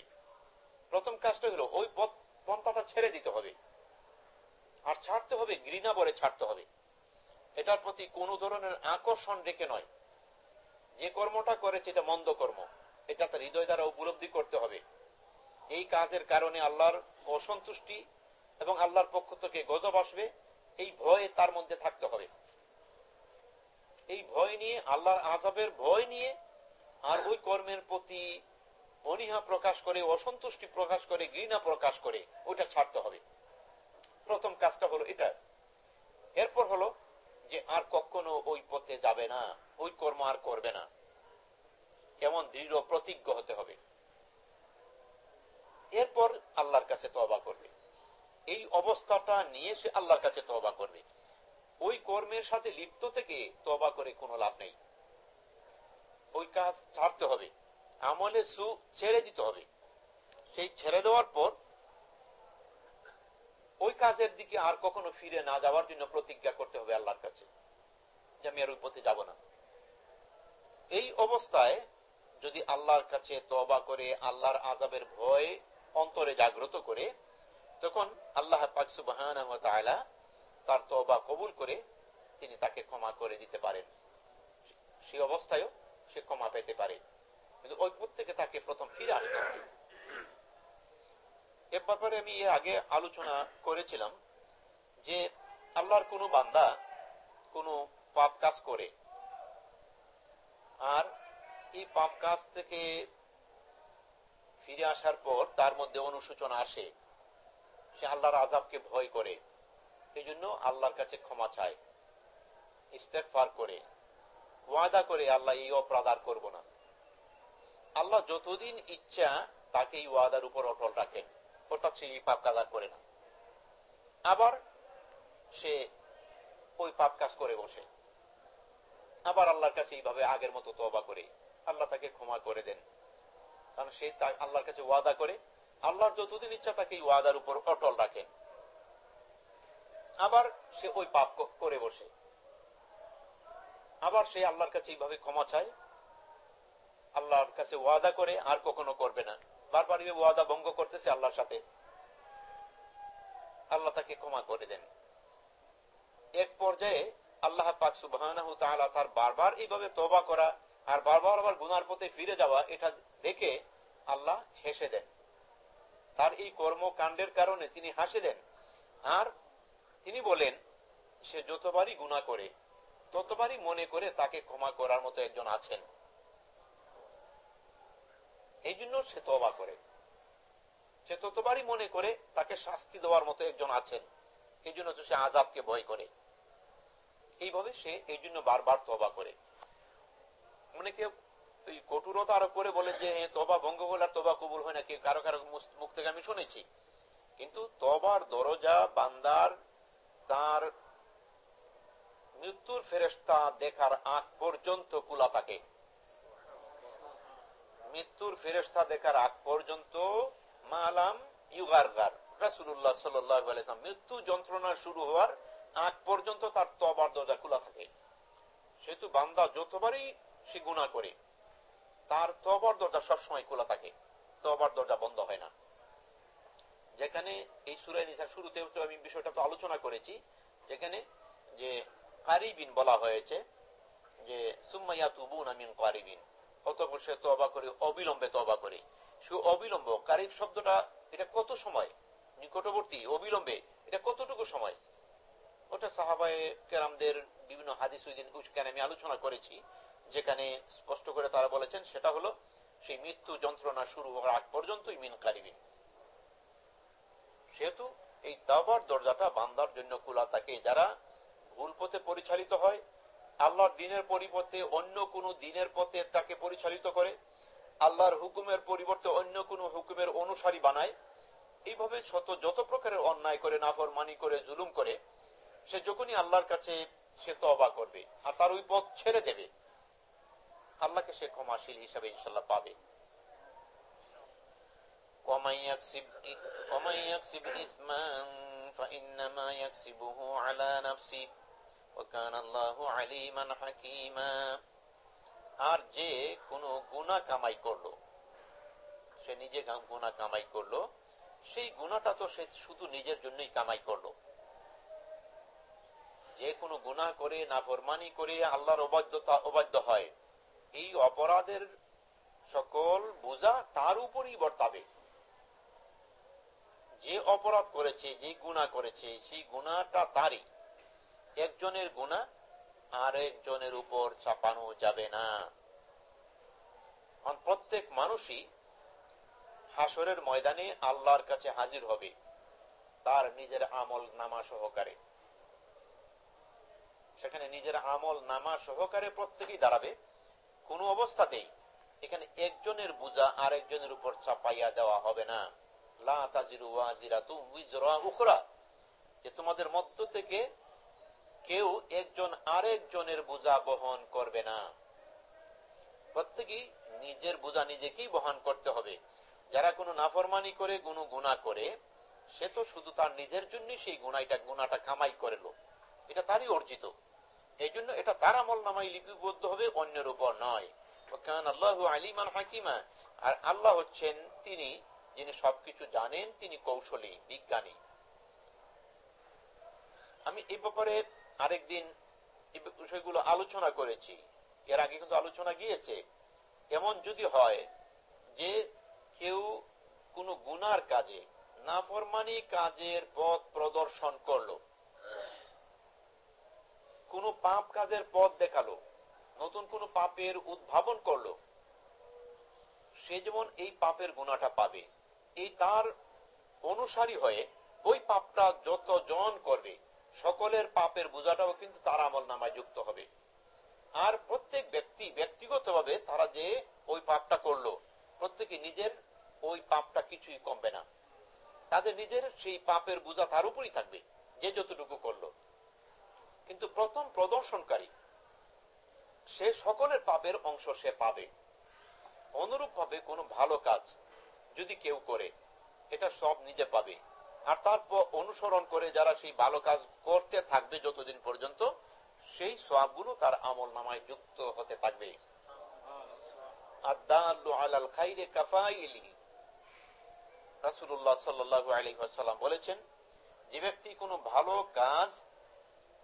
প্রথম কাজটা হলো ওই পন্থাটা ছেড়ে দিতে হবে। আর ছাড়তে হবে, ঘৃণা বলে ছাড়তে হবে। এটার প্রতি কোন ধরনের আকর্ষণ রেখে নয়। যে কর্মটা করেছে এটা মন্দ কর্ম। এটা তার হৃদয় দ্বারা উপলব্ধি করতে হবে। এই কাজের কারণে আল্লাহর অসন্তুষ্টি এবং আল্লাহর পক্ষ থেকে গজব আসবে। এই ভয়ে তার মধ্যে থাকতে হবে। এই ভয় নিয়ে, আল্লাহর আজাবের ভয় নিয়ে আর ওই কর্মের প্রতি অনীহা প্রকাশ করে, অসন্তুষ্টি প্রকাশ করে, ঘৃণা প্রকাশ করে, ওইটা ছাড়তে হবে। প্রথম কাজটা হলো এটা। এরপর হলো যে আর কখনো ওই পথে যাবে না, ওই কর্ম আর করবে না। এমন দৃঢ় প্রতিজ্ঞ হতে হবে। এরপর আল্লাহর কাছে তবা করবে। এই অবস্থাটা নিয়ে সে আল্লাহর কাছে তবা করবে। ওই কর্মের সাথে লিপ্ত থেকে তবা করে কোনো লাভ নেই। ওই কাজ ছাড়তে হবে। আমলে সু ছেড়ে দিতে হবে। সেই ছেড়ে দেওয়ার পর ওই কাজের দিকে আর কখনো ফিরে না যাওয়ার জন্য প্রতিজ্ঞা করতে হবে আল্লাহর কাছে যে আমি আর ওই পথে যাব না। এই অবস্থায় যদি আল্লাহর কাছে তবা করে, আল্লাহর আজাবের ভয় অন্তরে জাগ্রত করে, তখন আল্লাহ তার তবা কবুল করে তিনি তাকে ক্ষমা করে দিতে পারেন। সেই অবস্থায়ও সে ক্ষমা পেতে পারে। কিন্তু পথ থেকে তাকে প্রথম ফিরে আসতে হবে। এ ব্যাপারে আমি এর আগে আলোচনা করেছিলাম যে আল্লাহর কোন বান্দা কোন পাপ কাজ করে। আর এই পাপ কাজ থেকে ফিরে আসার পর তার মধ্যে অনুসূচনা আসে। সে আল্লাহর আজাবকে ভয় করে। এই জন্য আল্লাহর কাছে ক্ষমা চায় ইস্তেকফার করে। ওয়াদা করে আল্লাহ এই অপরাধ আর করব না। আল্লাহ যতদিন ইচ্ছা তাকে এই ওয়াদার উপর অটল রাখেন, অর্থাৎ সে এই পাপ কাজ আর করে না। আবার সে ওই পাপ কাজ করে বসে। আবার আল্লাহর কাছে এইভাবে আগের মতো তবা করে, আল্লাহ তাকে ক্ষমা করে দেন। কারণ সে আল্লাহর কাছে ওয়াদা করে আল্লাহর যতদিন ইচ্ছা তাকে ওয়াদার উপর অটল রাখেন। আবার সে ওই পাপ করে বসে। আবার সে আল্লাহর কাছে এইভাবে ক্ষমা চায়, আল্লাহর কাছে ওয়াদা করে আর কখনো করবে না। বারবার ওয়াদা ভঙ্গ করতেছে আল্লাহর সাথে। আল্লাহ তাকে ক্ষমা করে দেন। এক পর্যায়ে আল্লাহ পাক সুবাহ তার বারবার এইভাবে তবা করা আর বারবার আবার গুনার পথে ফিরে যাওয়া, এটা দেখে আল্লাহ হেসে দেন। তার এই কর্মকাণ্ডের কারণে তিনি হাসে দেন। আর তিনি বলেন, সে যতবারই গুণা করে ততবারই মনে করে তাকে ক্ষমা করার মতো একজন আছেন। এই জন্য সে তবা করে। সে ততবারই মনে করে তাকে শাস্তি দেওয়ার মতো একজন আছেন। এই জন্য সে আজাবকে ভয় করে। এইভাবে সে এই জন্য বারবার তবা করে। অনেকে ওই কঠোরতা আরোপ করে বলে যে তবা ভঙ্গ হলে আর তবা কবুল হয় না, কি কারও কারও মুখ থেকে আমি শুনেছি। কিন্তু তবার দরজা বান্দার তার মৃত্যুর ফেরেস্তা দেখার আগ পর্যন্ত কুলা থাকে। মৃত্যুর ফেরেস্তা দেখার আগ পর্যন্ত মালাম ইউগারগার। রাসুল্লাহ সাল্লাম মৃত্যু যন্ত্রণা শুরু হওয়ার আগ পর্যন্ত তার তবার দরজা খোলা থাকে। সেহেতু বান্দা যতবারই সে গুণা করে, তার তবর দরজা সবসময় খোলা থাকে। তবর দরজা বন্ধ হয় না। যেখানে এই সুরাই নিসার শুরুতে আমি বিষয়টা তো আলোচনা করেছি, যেখানে যে কারিবিন বলা হয়েছে যে সুম্মাইয়া তুবুন আমিন কারিবিন। অতপর সে তবা করে, অবিলম্বে তবা করে। সে অবিলম্ব, কারিব শব্দটা এটা কত সময়? নিকটবর্তী, অবিলম্বে, এটা কতটুকু সময়? ওটা সাহাবায় কেরামদের বিভিন্ন হাদিস ওইখানে আমি আলোচনা করেছি, যেখানে স্পষ্ট করে তারা বলেছেন সেটা হলো, সেই মৃত্যু যন্ত্রণা শুরু হওয়ার আগ পর্যন্ত মিন কারিবিন। সেহেতু এই দাবার দরজাটা বান্দার জন্য খোলা থাকে যারা ভুল পথে পরিচালিত হয় আল্লাহর দিনের পরিবর্তে অন্য কোন দিনের পথে তাকে পরিচালিত করে আল্লাহর হুকুমের পরিবর্তে অন্য কোন হুকুমের অনুসারী বানায় এইভাবে শত যত প্রকারের অন্যায় করে নাফরমানি করে জুলুম করে সে যখনই আল্লাহর কাছে সে তবা করবে আর তার ওই পথ ছেড়ে দেবে আল্লাহকে সে ক্ষমাশীল হিসাবে ইনশাল্লাহ পাবে ومن يكسب ومن يكسب إثما فإنما يكسبه على نفسه আর যে কোনো গুণা কামাই করল, সে নিজে গুণা কামাই করল, সেই গুণাটা তো সে শুধু নিজের জন্যই কামাই করল। যে কোনো গুণা করে, নাফরমানি করে আল্লাহর অবাধ্যতা অবাধ্য হয়। এই অপরাধের সকল বোঝা তার উপরই বর্তাবে। যে অপরাধ করেছে, যে গুণা করেছে, সেই গুণাটা তারই। একজনের গুণা আর একজনের উপর চাপানো যাবে না। প্রত্যেক মানুষই হাসরের ময়দানে আল্লাহর কাছে হাজির হবে, তার নিজের আমল নামা সহকারে। সেখানে নিজের আমল নামা সহকারে প্রত্যেকেই দাঁড়াবে। কোন অবস্থাতেই এখানে একজনের বোঝা আর একজনের উপর চাপাইয়া দেওয়া হবে না। লা যে তোমাদের মধ্য থেকে কেউ একজন আরেকজনের বোঝা বহন করবে না। প্রত্যেকেই নিজের বোঝা নিজেকেই বহন করতে হবে। যারা কোনো নাফরমানি করে, কোনো গুণা করে, সে তো শুধু তার নিজের জন্য সেই গুণাইটা গুণাটা কামাই করেল এটা তারই অর্জিত। এই জন্য এটা তার আমল নামাই লিপিবদ্ধ হবে, অন্যের উপর নয়। আল্লাহ আলিমান হাকিমা। আর আল্লাহ হচ্ছেন তিনি, যিনি সবকিছু জানেন, তিনি কৌশলী, বিজ্ঞানী। আমি এই ব্যাপারে আরেকদিন বিষয়গুলো আলোচনা করেছি। এর আগে কিন্তু আলোচনা গিয়েছে। এমন যদি হয় যে কেউ কোন গুনার কাজে, নাফরমানি কাজের পথ প্রদর্শন করল, কোন পাপ কাজের পথ দেখাল, নতুন কোন পাপের উদ্ভাবন করল, সে যেমন এই পাপের গুণাটা পাবে, এই তার অনুসারী হয়ে ওই পাপটা যত জন করবে সকলের পাপের বোঝাটাও কিন্তু তার আমল নামায় যুক্ত হবে। আর প্রত্যেক ব্যক্তি ব্যক্তিগতভাবে তারা যে ওই পাপটা করল, প্রত্যেকে নিজের ওই পাপটা কিছুই কমবে না। তাদের নিজের সেই পাপের বোঝা তার উপরই থাকবে, যে যতটুকু করল। কিন্তু প্রথম প্রদর্শনকারী, সে সকলের পাপের অংশ সে পাবে। অনুরূপ ভাবে কোনো ভালো কাজ যদি কেউ করে, এটা সব নিজে পাবে। আর তারপর অনুসরণ করে যারা সেই ভালো কাজ করতে থাকবে যতদিন পর্যন্ত, সেই সবগুলো তার আমল নামায় যুক্ত হতে থাকবে। বলেছেন, যে ব্যক্তি কোনো ভালো কাজ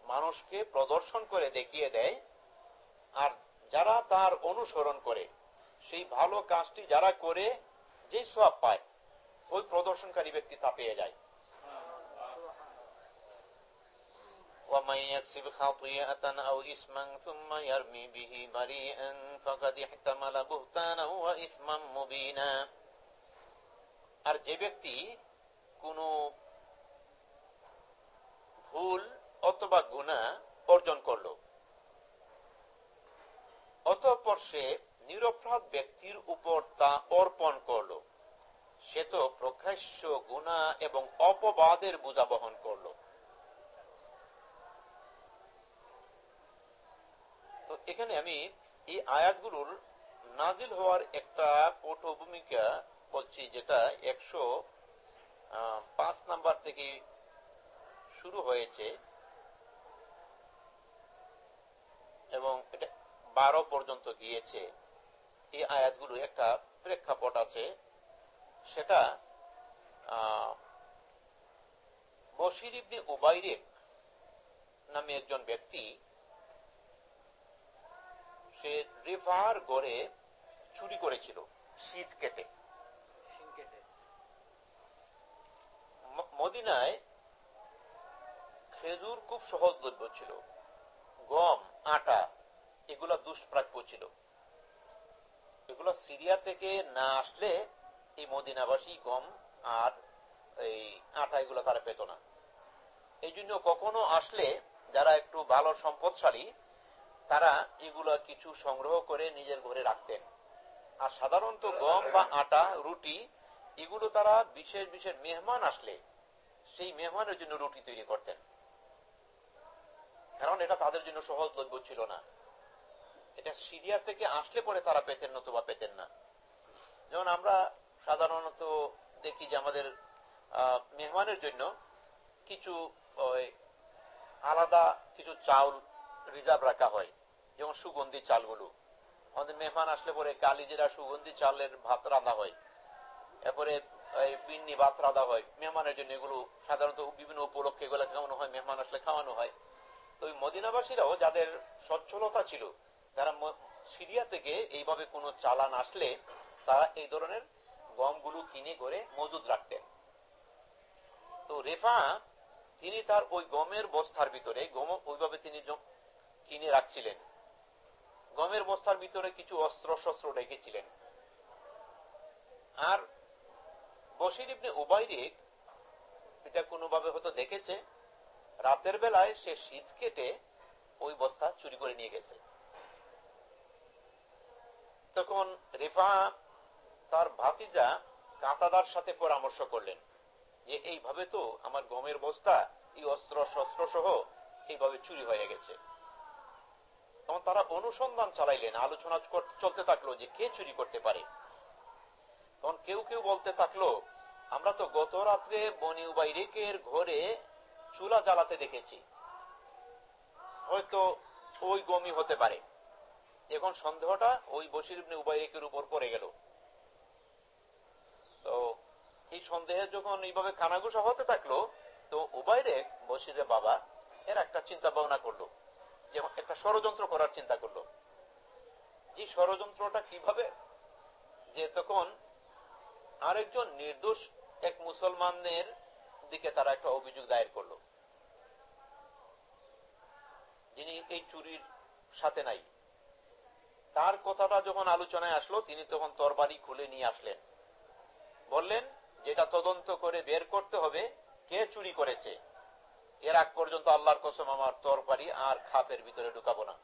মানুষকে প্রদর্শন করে দেখিয়ে দেয়, আর যারা তার অনুসরণ করে, সেই ভালো কাজটি যারা করে, যে সব পায়, ওই প্রদর্শনকারী ব্যক্তি তা পেয়ে যায়। ومن يكسب خطيئة أو إثما ثم يرمي به بريئا فقد احتمل بهتانا وإثما مبينا আর যে ব্যক্তি কোনো ভুল অথবা গুণা অর্জন করলো অতঃপর সে নিরপরাধ ব্যক্তির উপর তা অর্পণ করলো সে তো প্রকাশ্য গুণা এবং অপবাদের বোঝা বহন করলো এখানে আমি এই আয়াতগুলোর নাজিল হওয়ার একটা পটভূমিকা বলছি, যেটা একশো পাঁচ নাম্বার থেকে শুরু হয়েছে এবং এটা বারো পর্যন্ত গিয়েছে। এই আয়াতগুলো একটা প্রেক্ষাপট আছে। সেটা বশির ইবনে উবাইরেক নামে একজন ব্যক্তি সে রিভার গড়ে চুরি করেছিল শীত কেটে। মদিনায় খেজুর খুব সহজলভ্য ছিল। গম আটা এগুলা দুষ্প্রাপ্য ছিল এগুলো সিরিয়া থেকে না আসলে এই মদিনাবাসী গম আর এই আটা এগুলো তারা পেত না। এই জন্য কখনো আসলে যারা একটু ভালো সম্পদশালী তারা এগুলো কিছু সংগ্রহ করে নিজের ঘরে রাখতেন। আর সাধারণত গম বা আটা, রুটি, এগুলো তারা বিশেষ বিশেষ মেহমান আসলে সেই মেহমানের জন্য রুটি তৈরি করতেন। কারণ এটা তাদের জন্য সহজলভ্য ছিল না। এটা সিরিয়া থেকে আসলে পরে তারা পেতেন, নতুবা পেতেন না। যেমন আমরা সাধারণত দেখি যে আমাদের মেহমানের জন্য কিছু আলাদা কিছু চাউল রিজার্ভ রাখা হয়। যেমন সুগন্ধি চালগুলো। আমাদের মেহমান আসলে পরে কালিজিরা সুগন্ধি চালের ভাত রাঁধা হয়। এরপরে পিন্নি ভাত রাঁধা হয়। মেহমানের জন্য এগুলো সাধারণত বিভিন্ন উপলক্ষে এগুলো খাওয়ানো হয়, মেহমান আসলে খাওয়ানো হয়। তো ওই মদিনাবাসীরাও যাদের সচ্ছলতা ছিল, তারা সিরিয়া থেকে এইভাবে কোনো চালান আসলে তারা এই ধরনের গমগুলো কিনে করে মজুদ রাখতেন। তো রেফা, তিনি তার ওই গমের বস্তার ভিতরে, গম ওইভাবে তিনি কিনে রাখছিলেন। গমের বস্তার ভিতরে কিছু অস্ত্র শস্ত্র রেখেছিলেন। আর বসির ইবনে উবাইরিক, এটা কোনোভাবে হয়তো দেখেছে, রাতের বেলায় সে শীত কেটে ওই বস্তা চুরি করে নিয়ে গেছে। তখন রেফা তার ভাতিজা কাতাদার সাথে পরামর্শ করলেন যে, এইভাবে তো আমার গমের বস্তা, এই অস্ত্র শস্ত্র সহ এইভাবে চুরি হয়ে গেছে। তখন তারা অনুসন্ধান চালাইলেন, আলোচনা চলতে থাকল যে কে চুরি করতে পারে। তখন কেউ কেউ বলতে থাকল, আমরা তো গত রাত্রে বনি উবাইরেকের ঘরে চুলা জ্বালাতে দেখেছি। হয়তো ওই গমি হতে পারে। এখন সন্দেহটা ওই বসির উবাইরেকের উপর পড়ে গেল। তো এই সন্দেহে যখন এইভাবে কানাগুসা হতে থাকল, তো উবাইরেক বসিরের বাবা, এর একটা চিন্তা ভাবনা করল। যেমন একটা ষড়যন্ত্র করার চিন্তা করল। এই ষড়যন্ত্রটা কীভাবে? যে তখন আরেকজন নির্দোষ এক মুসলমানের দিকে তারা একটা অভিযোগ দায়ের করল। যিনি এই চুরির সাথে নাই। তার কথাটা যখন আলোচনায় আসলো, তিনি তখন তরবারি খুলে নিয়ে আসলেন। বললেন, যেটা তদন্ত করে বের করতে হবে, কে চুরি করেছে? এর আগ পর্যন্ত আল্লাহর কসম আমার তরবারি আর খাপের ভিতরে ঢুকাবো না।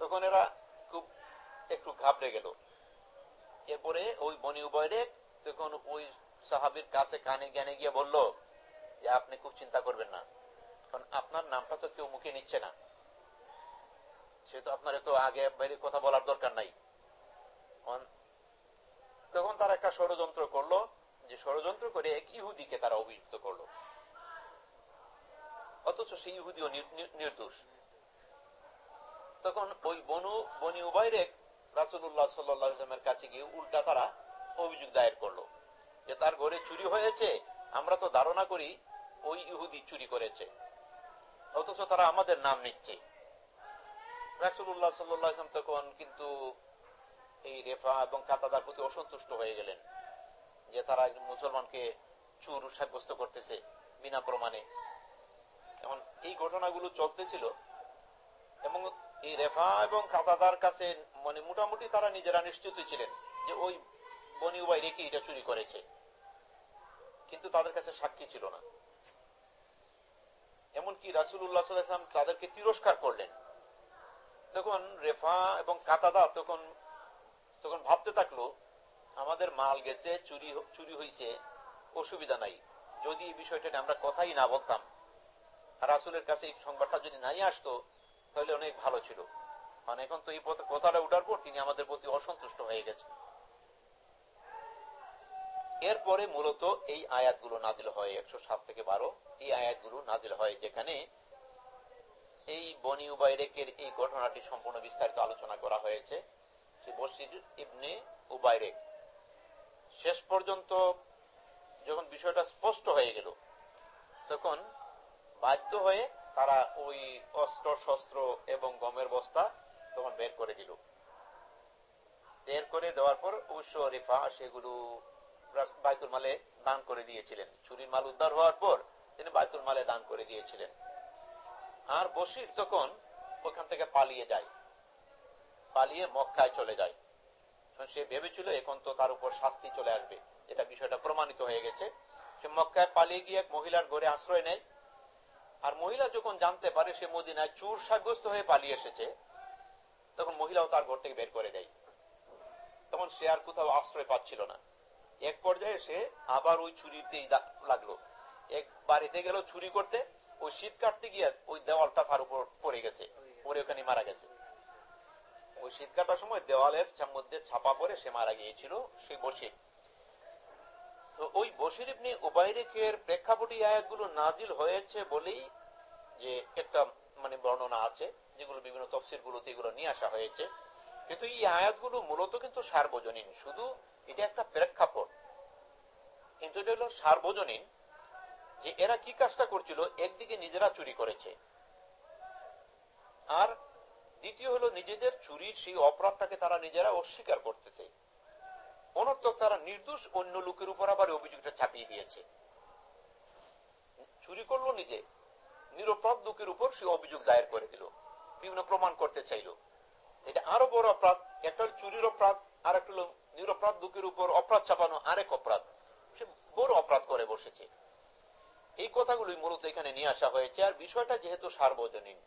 তখন এরা খুব একটু ঘাবড়ে গেল। এরপরে ওই বনি উভয় তখন ওই সাহাবির কাছে কানে জ্ঞানে গিয়ে বলল যে আপনি খুব চিন্তা করবেন না, কারণ আপনার নামটা তো কেউ মুখে নিচ্ছে না। সে তো আপনার তো আগে বাইরে কথা বলার দরকার নাই। তখন তারা একটা ষড়যন্ত্র করল যে ষড়যন্ত্র করে এক ইহুদিকে তারা অভিযুক্ত করল। অথচ সেই ইহুদিও নির- নির- নির্দোষ। তখন ওই বনু, বনি উবাইরে রাসুল্লাহ সাল্লামের কাছে গিয়ে উল্টা তারা অভিযোগ দায়ের করল যে তার ঘরে চুরি হয়েছে, আমরা তো ধারণা করি ওই ইহুদি চুরি করেছে। অথচ তারা আমাদের নাম নিচ্ছে। রাসুল্লাহ সাল্লাম তখন কিন্তু এই রেফা এবং কাতাদার প্রতি অসন্তুষ্ট হয়ে গেলেন। যে তারা একজন মুসলমানকে চুর সাব্যস্ত করতেছে বিনা প্রমাণে। এমন এই ঘটনাগুলো চলতেছিল এবং এই রেফা এবং কাতাদার কাছে মানে মোটামুটি তারা নিজেরা নিশ্চিত ছিলেন যে ওই বনি উবাই রেখে এটা চুরি করেছে। কিন্তু তাদের কাছে সাক্ষী ছিল না। এমনকি রাসুল্লাহ সাল্লাম তাদেরকে তিরস্কার করলেন। তখন রেফা এবং কাতাদা তখন তখন ভাবতে থাকল আমাদের মাল গেছে, চুরি চুরি হয়েছে অসুবিধা নাই। যদি এই বিষয়টা আমরা কথাই না বলতাম, রাসুলের কাছে এই সংবাদটা যদি নাই আসতো, তাহলে অনেক ভালো ছিল। মানে এখন তো এই কথাটা উঠার পর তিনি আমাদের প্রতি অসন্তুষ্ট হয়ে গেছেন। এরপরে মূলত এই আয়াতগুলো নাজিল হয়, একশো সাত থেকে বারো। এই আয়াতগুলো নাজিল হয় যেখানে এই বনি উবাইরেকের এই ঘটনাটি সম্পূর্ণ বিস্তারিত আলোচনা করা হয়েছে। সে বসির ইবনে উবাইরেক শেষ পর্যন্ত যখন বিষয়টা স্পষ্ট হয়ে গেল, তখন বাধ্য হয়ে তারা ওই অস্ত্র, শস্ত্র এবং গমের বস্তা তখন বের করে দিল। বের করে দেওয়ার পর অবশ্য রিফা সেগুলো বাইতুল মালে দান করে দিয়েছিলেন। চুরির মাল উদ্ধার হওয়ার পর তিনি বাইতুল মালে দান করে দিয়েছিলেন। আর বসির তখন ওখান থেকে পালিয়ে যায়। পালিয়ে মক্কায় চলে যায়। সে ভেবেছিল এখন তো তার উপর শাস্তি চলে আসবে। এটা বিষয়টা প্রমাণিত হয়ে গেছে। সে মক্কায় পালিয়ে গিয়ে এক মহিলার ঘরে আশ্রয় নেয়। আর মহিলা যখন জানতে পারে সে মদিনায় চুর সাব্যস্ত হয়ে পালিয়ে এসেছে, তখন মহিলাও তার ঘর থেকে বের করে দেয়। তখন সে আর কোথাও আশ্রয় পাচ্ছিল না। এক পর্যায়ে সে আবার ওই ছুরিতেই লাগল। এক বাড়িতে গেল চুরি করতে, ওই শীত কাটতে গিয়ে ওই দেওয়ালটা তার উপর পড়ে গেছে পরে ওখানে মারা গেছে। ওই শীত কাটার সময় দেওয়ালের মধ্যে ছাপা পরে সে মারা গিয়েছিল সে বসির তো ওই বসির ইবনি উবাইরিকের প্রেক্ষাপটি আয়াতগুলো নাজিল হয়েছে বলেই যে একটা মানে বর্ণনা আছে, যেগুলো বিভিন্ন তফসির গুলোতে এগুলো নিয়ে আসা হয়েছে। কিন্তু এই আয়াতগুলো মূলত কিন্তু সার্বজনীন, শুধু এটা একটা প্রেক্ষাপট। কিন্তু এটা হলো সার্বজনীন, যে এরা কি কাজটা করছিল, একদিকে নিজেরা চুরি করেছে। আর দ্বিতীয় হলো নিজেদের চুরির সেই অপরাধটাকে তারা নিজেরা অস্বীকার করতেছে। অনর্থক তারা নির্দোষ অন্য লোকের উপর আবার অভিযোগটা চাপিয়ে দিয়েছে। চুরি করল নিজে, নিরপরাধ লোকের উপর সে অভিযোগ দায়ের করে দিল, বিভিন্ন প্রমাণ করতে চাইল। এটা আরও বড় অপরাধ, একটা চুরির অপরাধ আর একটা নিরপরাধ লোকের উপর অপরাধ চাপানো আরেক অপরাধ। সে বড় অপরাধ করে বসেছে। এই কথাগুলি মূলত এখানে নিয়ে আসা হয়েছে, আর বিষয়টা যেহেতু সার্বজনীন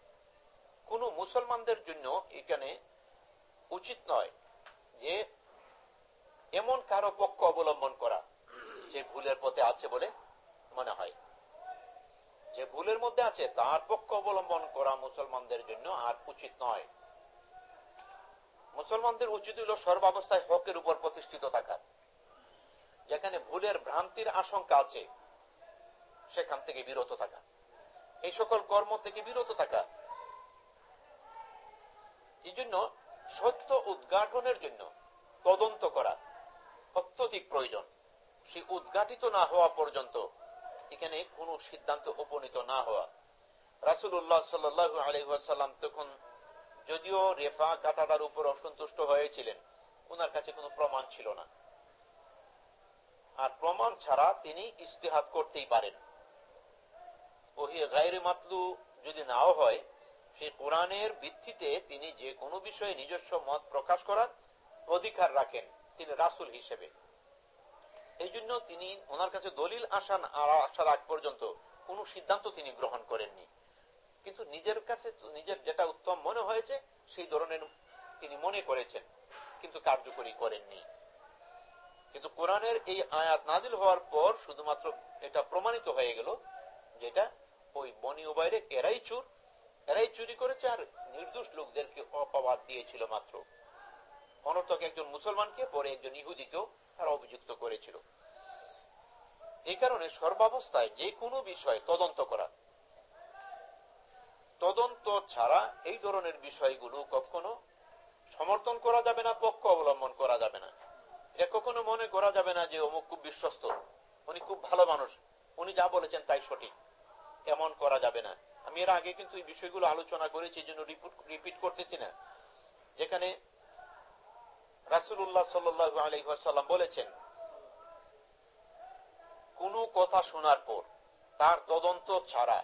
কোন মুসলমানদের জন্য এখানে উচিত নয় যে এমন কারও পক্ষ অবলম্বন করা, যে ভুলের পথে আছে বলে মনে হয়। যে ভুলের মধ্যে আছে, তার পক্ষ অবলম্বন করা মুসলমানদের জন্য আর উচিত নয়। মুসলমানদের উচিত হল সর্বাবস্থায় হকের উপর প্রতিষ্ঠিত থাকা। যেখানে ভুলের ভ্রান্তির আশঙ্কা আছে, সেখান থেকে বিরত থাকা। এই সকল কর্ম থেকে বিরত থাকা এই জন্য সত্য উদ্ঘাটনের জন্য তদন্ত করা অত্যধিক প্রয়োজন। সেই উদ্ঘাটিত না হওয়া পর্যন্ত এখানে কোন সিদ্ধান্ত উপনীত না হওয়া। রাসুল্লাহ সাল্লু আলহাম তখন যদিও রেফা কাতাদার উপর অসন্তুষ্ট হয়েছিলেন ওনার কাছে কোনো প্রমাণ ছিল না। আর প্রমাণ ছাড়া তিনি ইস্তেহাত করতেই পারেন। ওহি গায়ের মাতলু যদি নাও হয় সেই কোরআনের ভিত্তিতে তিনি যে কোনো বিষয়ে নিজস্ব মত প্রকাশ করার অধিকার রাখেন, তিনি রাসুল হিসেবে। এই জন্য তিনি ওনার কাছে দলিল আসান আসার আগ পর্যন্ত কোন সিদ্ধান্ত তিনি গ্রহণ করেননি। কিন্তু নিজের কাছে নিজের যেটা উত্তম মনে হয়েছে, সেই ধরনের তিনি মনে করেছেন, কিন্তু কার্যকরী করেননি। কিন্তু কোরআনের এই আয়াত নাজিল হওয়ার পর শুধুমাত্র এটা প্রমাণিত হয়ে গেল যেটা ওই বনি বাইরে এরাই চুর এরাই চুরি করেছে আর নির্দোষ লোকদেরকে অপবাদ দিয়েছিল মাত্র। অনর্থক একজন মুসলমানকে, পরে একজন ইহুদিকেও তারা অভিযুক্ত করেছিল। এই কারণে সর্বাবস্থায় যে কোনো বিষয় তদন্ত করা। তদন্ত ছাড়া এই ধরনের বিষয়গুলো কখনো সমর্থন করা যাবে না, পক্ষ অবলম্বন করা যাবে না। এটা কখনো মনে করা যাবে না যে অমুক খুব বিশ্বস্ত, উনি খুব ভালো মানুষ, উনি যা বলেছেন তাই সঠিক। এমন করা যাবে না। আমি এর আগে কিন্তু এই বিষয়গুলো আলোচনা করেছি, এই জন্য রিপিট করতেছি না। যেখানে রাসুল্লাহ সাল্লু আলহাম বলেছেন, কোন কথা শোনার পর তার তদন্ত ছাড়া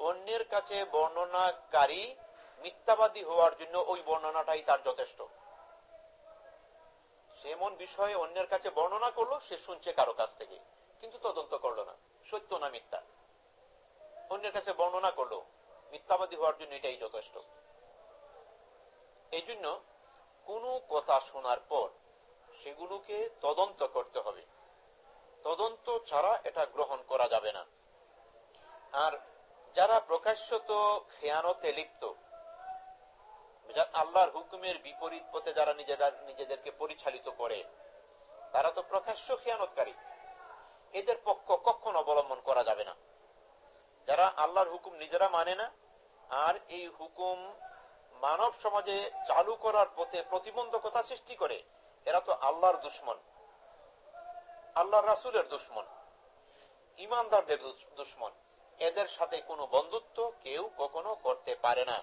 অন্যের কাছে বর্ণনাকারী মিথ্যাবাদী হওয়ার জন্য ওই বর্ণনাটাই তার যথেষ্ট। এমন বিষয়ে অন্যের কাছে বর্ণনা করল, সে শুনছে কারও কাছ থেকে, কিন্তু তদন্ত করল না। সত্য না মিথ্যা? অন্যের কাছে বর্ণনা করল, মিথ্যাবাদী হওয়ার জন্য এটাই যথেষ্ট। এই জন্য কোন কথা শোনার পর সেগুলোকে তদন্ত করতে হবে। তদন্ত ছাড়া এটা গ্রহণ করা যাবে না। আর যারা প্রকাশ্যত খেয়ানতে লিপ্ত আল্লাহর হুকুমের বিপরীত পথে যারা নিজেরা নিজেদেরকে পরিচালিত করে, তারা তো প্রকাশ্য খেয়ানতকারী। এদের পক্ষ কখন অবলম্বন করা যাবে না। যারা আল্লাহর হুকুম নিজেরা মানে না, আর এই হুকুম মানব সমাজে চালু করার পথে প্রতিবন্ধকতা সৃষ্টি করে, এরা তো আল্লাহর দুশ্মন। আল্লাহর রাসুলের দুশ্মন। ইমানদারদের দুশ্মন। এদের সাথে কোনো বন্ধুত্ব কেউ কখনো করতে পারে না।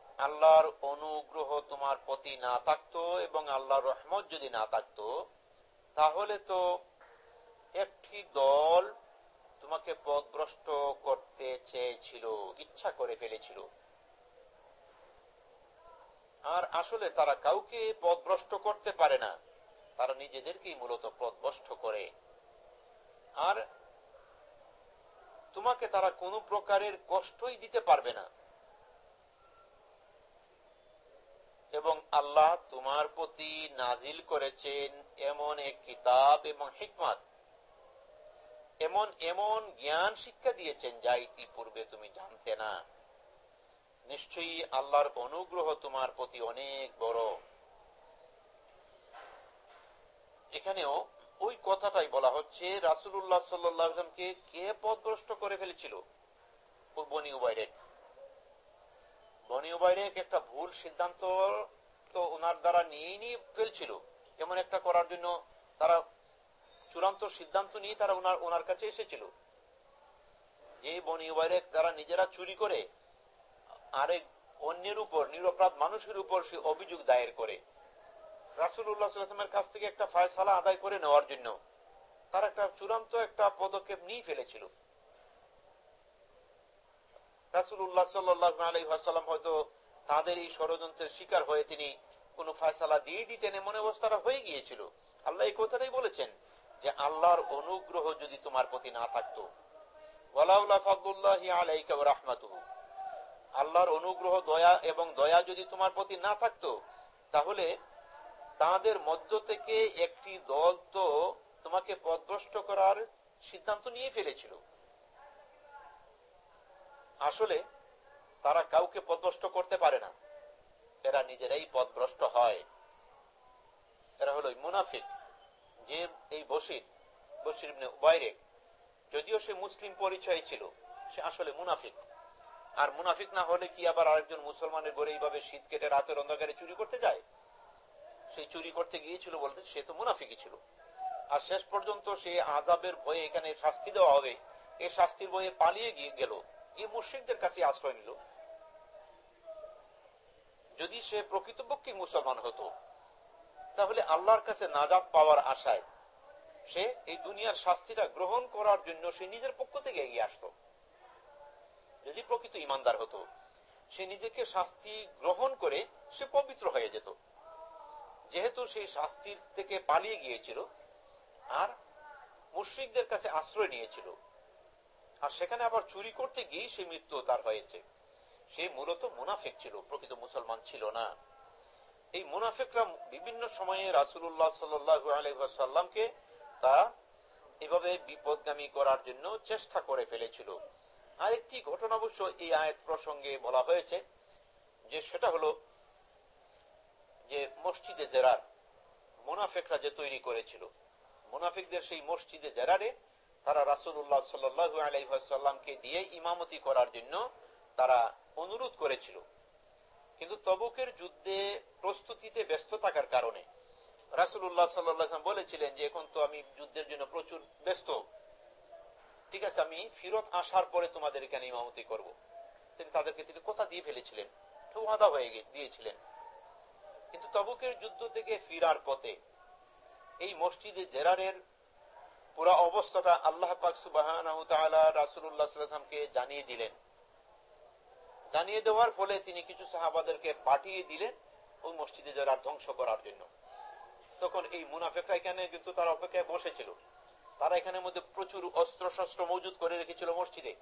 আল্লাহর অনুগ্রহ তোমার প্রতি না থাকতো এবং আল্লাহর রহমত যদি না থাকতো, তাহলে তো একটি দল তোমাকে পদভ্রষ্ট করতে চেয়েছিল, ইচ্ছা করে ফেলেছিল। আর আসলে তারা কাউকে পদভ্রষ্ট করতে পারে না, তারা নিজেদেরকেই মূলত পদভ্রষ্ট করে। আর তোমাকে তারা কোনো প্রকারের কষ্টই দিতে পারবে না। এবং আল্লাহ তোমার প্রতি নাজিল করেছেন এমন এক কিতাব এবং হিকমত। এমন এমন জ্ঞান শিক্ষা দিয়েছেন যা ইতিপূর্বে তুমি জানতে না। নিশ্চয়ই আল্লাহর অনুগ্রহ তোমার প্রতি অনেক বড়। এখানেও ওই কথাটাই বলা হচ্ছে রাসুল্লাহ সাল্লামকে কে পদভ্রষ্ট করে ফেলেছিল? বনি উবাইরেক বনি উবাইরেক একটা ভুল সিদ্ধান্ত তো ওনার দ্বারা নিয়ে নিয়ে ফেলছিল? এমন একটা করার জন্য তারা চূড়ান্ত সিদ্ধান্ত নিয়ে তারা ওনার ওনার কাছে এসেছিল। এই বনি উবাইরেক তারা নিজেরা চুরি করে আরেক অন্যের উপর, নিরপরাধ মানুষের উপর সে অভিযোগ দায়ের করে। রাসুল্লাহামের কাছ থেকে একটা ফায়সালা আদায় করে নেওয়ার জন্য তার একটা চূড়ান্ত একটা পদক্ষেপ নিয়ে ফেলেছিল। রাসুল্লাহ সাল্লাম হয়তো তাদের এই ষড়যন্ত্রের শিকার হয়ে তিনি কোন ফায়সালা দিয়ে দিতেন, এমন অবস্থাটা হয়ে গিয়েছিল। আল্লাহ এই কথাটাই বলেছেন যে, আল্লাহর অনুগ্রহ যদি তোমার প্রতি না থাকতো। আল্লাহর অনুগ্রহ, দয়া এবং দয়া যদি তোমার প্রতি না থাকতো, তাহলে তাদের মধ্য থেকে একটি দল তো তোমাকে পদভ্রষ্ট করার সিদ্ধান্ত নিয়ে ফেলেছিল। আসলে তারা কাউকে পদভ্রষ্ট করতে পারে না। এরা নিজেরাই পদভ্রষ্ট হয়। এরা হলো মুনাফিক যে এই বসির বসির বাইরে যদিও সে মুসলিম পরিচয় ছিল, সে আসলে মুনাফিক। আর মুনাফিক না হলে কি আবার আরেকজন মুসলমানের ঘরে এইভাবে শীত কেটে রাতের অন্ধকারে চুরি করতে যায়? সেই চুরি করতে গিয়েছিল বলতে সে তো মুনাফিকই ছিল। আর শেষ পর্যন্ত সে আজাবের ভয়ে এখানে শাস্তি দেওয়া হবে। এই শাস্তির ভয়ে পালিয়ে গিয়ে গেল। গিয়ে মুশ্রিকদের কাছে আশ্রয় নিল। যদি সে প্রকৃতপক্ষে মুসলমান হতো, তাহলে আল্লাহর কাছে নাজাদ পাওয়ার আশায় সে এই দুনিয়ার শাস্তিটা গ্রহণ করার জন্য সে নিজের পক্ষ থেকে এগিয়ে আসতো। যদি প্রকৃত ইমানদার হতো, সে নিজেকে শাস্তি গ্রহণ করে সে পবিত্র হয়ে যেত। যেহেতু সেই শাস্তির থেকে পালিয়ে গিয়েছিল আর মুশ্রিকদের কাছে আশ্রয় নিয়েছিল আর সেখানে আবার চুরি করতে গিয়ে সে মৃত্যু তার হয়েছে। সে মূলত মুনাফেক ছিল, প্রকৃত মুসলমান ছিল না। এই মুনাফেকরা বিভিন্ন সময়ে রাসুল্লাহ সাল্লু আলহাসাল্লামকে তা এভাবে বিপদগামী করার জন্য চেষ্টা করে ফেলেছিল। আরেকটি ঘটনা অবশ্য এই আয়াত প্রসঙ্গে বলা হয়েছে, যে সেটা হলো যে মসজিদে জেরার, মুনাফেকরা যে তৈরি করেছিল। মুনাফিকদের সেই মসজিদে জেরারে তারা রাসুল্লাহ সাল্লু আলাইসাল্লামকে দিয়ে ইমামতি করার জন্য তারা অনুরোধ করেছিল। কিন্তু তবুকের যুদ্ধে প্রস্তুতিতে ব্যস্ত থাকার কারণে রাসুল্লাহ সাল্লাম বলেছিলেন যে, এখন তো আমি যুদ্ধের জন্য প্রচুর ব্যস্ত। ঠিক আছে, আমি ফিরত আসার পরে তোমাদের এখানে ইমামতি করব। তিনি তাদেরকে তিনি কথা দিয়ে ফেলেছিলেন ওয়াদা হয়ে দিয়েছিলেন। কিন্তু তবুকের যুদ্ধ থেকে ফিরার পথে এই মসজিদে জেরারের পুরা অবস্থাটা আল্লাহ পাক সুবাহ রাসুল্লাহামকে জানিয়ে দিলেন। জানিয়ে দেওয়ার ফলে তিনি কিছু সাহাবাদেরকে পাঠিয়ে দিলেন ওই মসজিদে জেরার ধ্বংস করার জন্য। তখন এই মুনাফেকরা এখানে কিন্তু তারা অপেক্ষায় বসেছিল। তারা এখানে মধ্যে প্রচুর অস্ত্র শস্ত্র মজুদ করে রেখেছিল মসজিদে।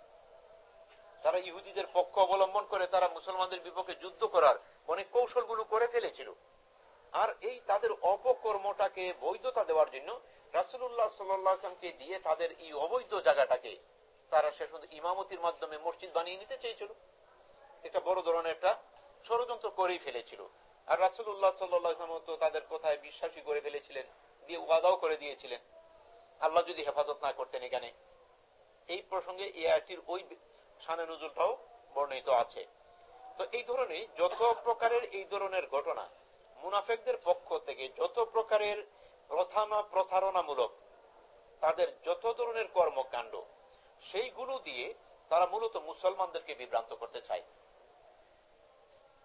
তারা ইহুদিদের পক্ষ অবলম্বন করে তারা মুসলমানদের বিপক্ষে যুদ্ধ করার অনেক কৌশলগুলো করে ফেলেছিল। আর এই তাদের অপকর্মটাকে বৈধতা দেওয়ার জন্য রাসুল্লাহ সাল্লামকে দিয়ে তাদের এই অবৈধ জায়গাটাকে তারা শেষ ইমামতির মাধ্যমে মসজিদ বানিয়ে নিতে চেয়েছিল। এটা বড় ধরনের একটা ষড়যন্ত্র করেই ফেলেছিল। আর রাসুল্লাহ সাল্লাম তো তাদের কথায় বিশ্বাসী করে ফেলেছিলেন, দিয়ে ওয়াদাও করে দিয়েছিলেন। আল্লাহ যদি হেফাজত না করতেন এখানে, এই প্রসঙ্গে এ আয়টির ওই সানে নজরটাও বর্ণিত আছে। তো এই ধরনের যত প্রকারের এই ধরনের ঘটনা, মুনাফেকদের পক্ষ থেকে যত প্রকারের প্রথানা প্রতারণামূলক তাদের যত ধরনের কর্মকাণ্ড সেইগুলো দিয়ে তারা মূলত মুসলমানদেরকে বিভ্রান্ত করতে চায়।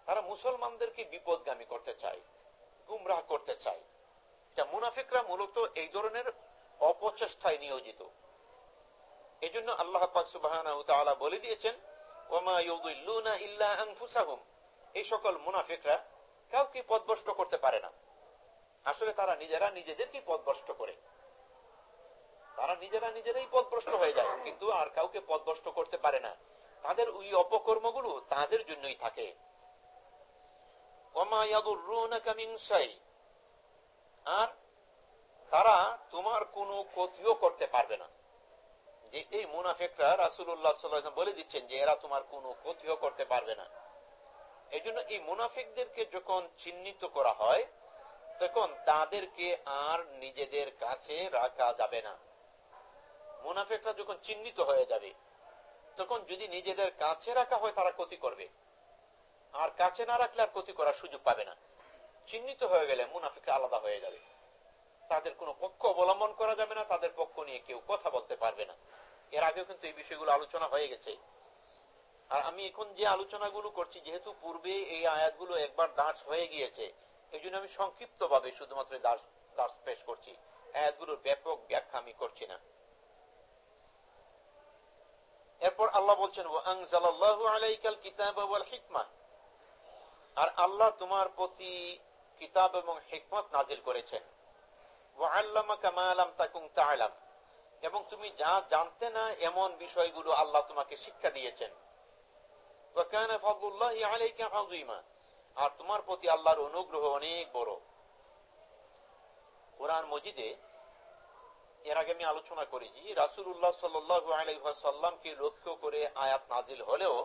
তারা মুসলমানদেরকে বিপদগামী করতে চায়, গুমরাহ করতে চায়। এটা মুনাফিকরা মূলত এই ধরনের অপচেষ্টায় নিয়োজিত। এই জন্য আল্লাহ সুবাহ বলে দিয়েছেন এই সকল মুনাফিকরা কাউকে পদভষ্ট করতে পারে না। আসলে তারা নিজেরা নিজেদেরকে পদভষ্ট করে। তারা নিজেরা নিজেরাই পদভ্রষ্ট হয়ে যায়, কিন্তু আর কাউকে পদভষ্ট করতে পারে না। তাদের ওই অপকর্মগুলো তাদের জন্যই থাকে। আর তারা তোমার কোনো ক্ষতিও করতে পারবে না। যে এই মুনাফেকরা রাসুল্লাহ বলে দিচ্ছেন যে এরা তোমার কোনো ক্ষতিও করতে পারবে না। এই এই মুনাফিকদেরকে যখন চিহ্নিত করা হয় তখন তাদেরকে আর নিজেদের কাছে রাখা যাবে না। মুনাফেকরা যখন চিহ্নিত হয়ে যাবে, তখন যদি নিজেদের কাছে রাখা হয়, তারা ক্ষতি করবে। আর কাছে না রাখলে আর ক্ষতি করার সুযোগ পাবে না। চিহ্নিত হয়ে গেলে মুনাফিকরা আলাদা হয়ে যাবে। তাদের কোনো পক্ষ অবলম্বন করা যাবে না, তাদের পক্ষ নিয়ে কেউ কথা বলতে পারবে না। এর আগেও কিন্তু এই বিষয়গুলো আলোচনা হয়ে গেছে। আর আমি এখন যে আলোচনাগুলো করছি, যেহেতু পূর্বে এই আয়াতগুলো একবার দাস হয়ে গিয়েছে এই জন্য আমি সংক্ষিপ্ত ভাবে শুধুমাত্র দাস পেশ করছি। আয়াতগুলোর ব্যাপক ব্যাখ্যা আমি করছি না। এরপর আল্লাহ বলছেন আর আল্লাহ তোমার প্রতি কিতাব এবং হিকমত নাজিল করেছেন। এবং তুমি যা জানতে না, এমন বিষয়গুলো আল্লাহ তোমাকে শিক্ষা দিয়েছেন। আর তোমার প্রতি আল্লাহর অনুগ্রহ অনেক বড়। কোরআন মজিদে এর আগে আমি আলোচনা করেছি রাসুল্লাহ সাল্লামকে লক্ষ্য করে আয়াত নাজিল হলেও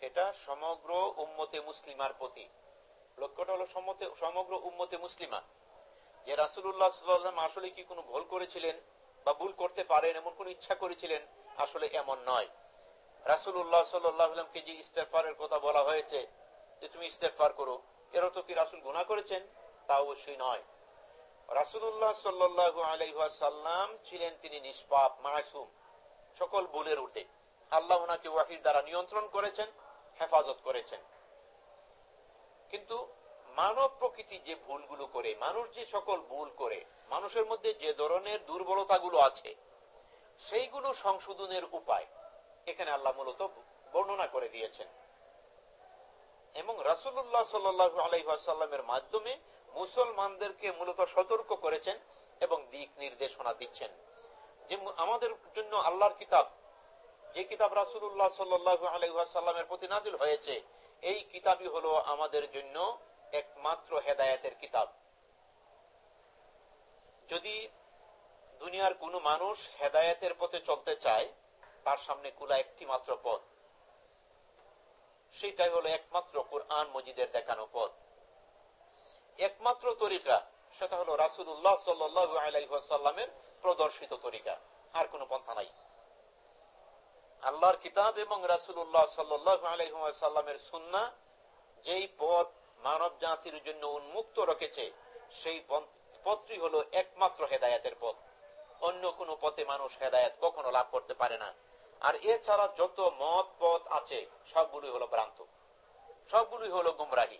এটা সমগ্র উম্মতে মুসলিমার প্রতি। লক্ষ্যটা হলো সমগ্র উম্মতে মুসলিমা। যে রাসুল্লাহ সাল্লাম আসলে কি কোনো ভুল করেছিলেন বা ভুল করতে পারেন, এমন কোন ইচ্ছা করেছিলেন, আসলে এমন নয়। রাসুল্লাহ সাল্লামকে যে ইস্তেফারের কথা বলা হয়েছে যে তুমি ইস্তেফার করো, এর তো কি রাসুল গুণা করেছেন? তা অবশ্যই নয়। রাসুল্লাহ সাল্লু আলাইসাল্লাম ছিলেন তিনি নিষ্পাপ, মাসুম, সকল ভুলের উঠে আল্লাহ ওনাকে ওয়াহির দ্বারা নিয়ন্ত্রণ করেছেন, হেফাজত করেছেন। কিন্তু মানব প্রকৃতি যে ভুলগুলো করে, মানুষ যে সকল ভুল করে, মানুষের মধ্যে যে ধরনের দুর্বলতাগুলো আছে, সেইগুলো সংশোধনের উপায় এখানে আল্লাহ মূলত বর্ণনা করে দিয়েছেন। এবং রাসুল্লাহ সাল্লু আলাইসাল্লামের মাধ্যমে মুসলমানদেরকে মূলত সতর্ক করেছেন এবং দিক নির্দেশনা দিচ্ছেন। যে আমাদের জন্য আল্লাহর কিতাব, যে কিতাব রাসুল্লাহ সাল্লু আলাইসাল্লামের প্রতি নাজিল হয়েছে, এই কিতাবই হলো আমাদের জন্য একমাত্র হেদায়তের কিতাব। যদি দুনিয়ার কোন মানুষ হেদায়তের পথে চলতে চায়, তার সামনে কুলা একটি মাত্র পথ। সেটাই হলো একমাত্র কোরআন মজিদের দেখানো পথ। একমাত্র তরিকা, সেটা হলো রাসুল্লাহ সাল্লামের প্রদর্শিত তরিকা, আর কোন পন্থা নাই। আল্লাহর কিতাব এবং রাসুল্লাহ সাল্লামের সুন্না যেই পথ মানব জাতির জন্য উন্মুক্ত রেখেছে, সেই পথটি হলো একমাত্র হেদায়তের পথ। অন্য কোন পথে মানুষ হেদায়ত কখনো লাভ করতে পারে না। আর এছাড়া যত মত পথ আছে, সবগুলোই হলো ভ্রান্ত। সবগুলোই হলো গুমরাহী।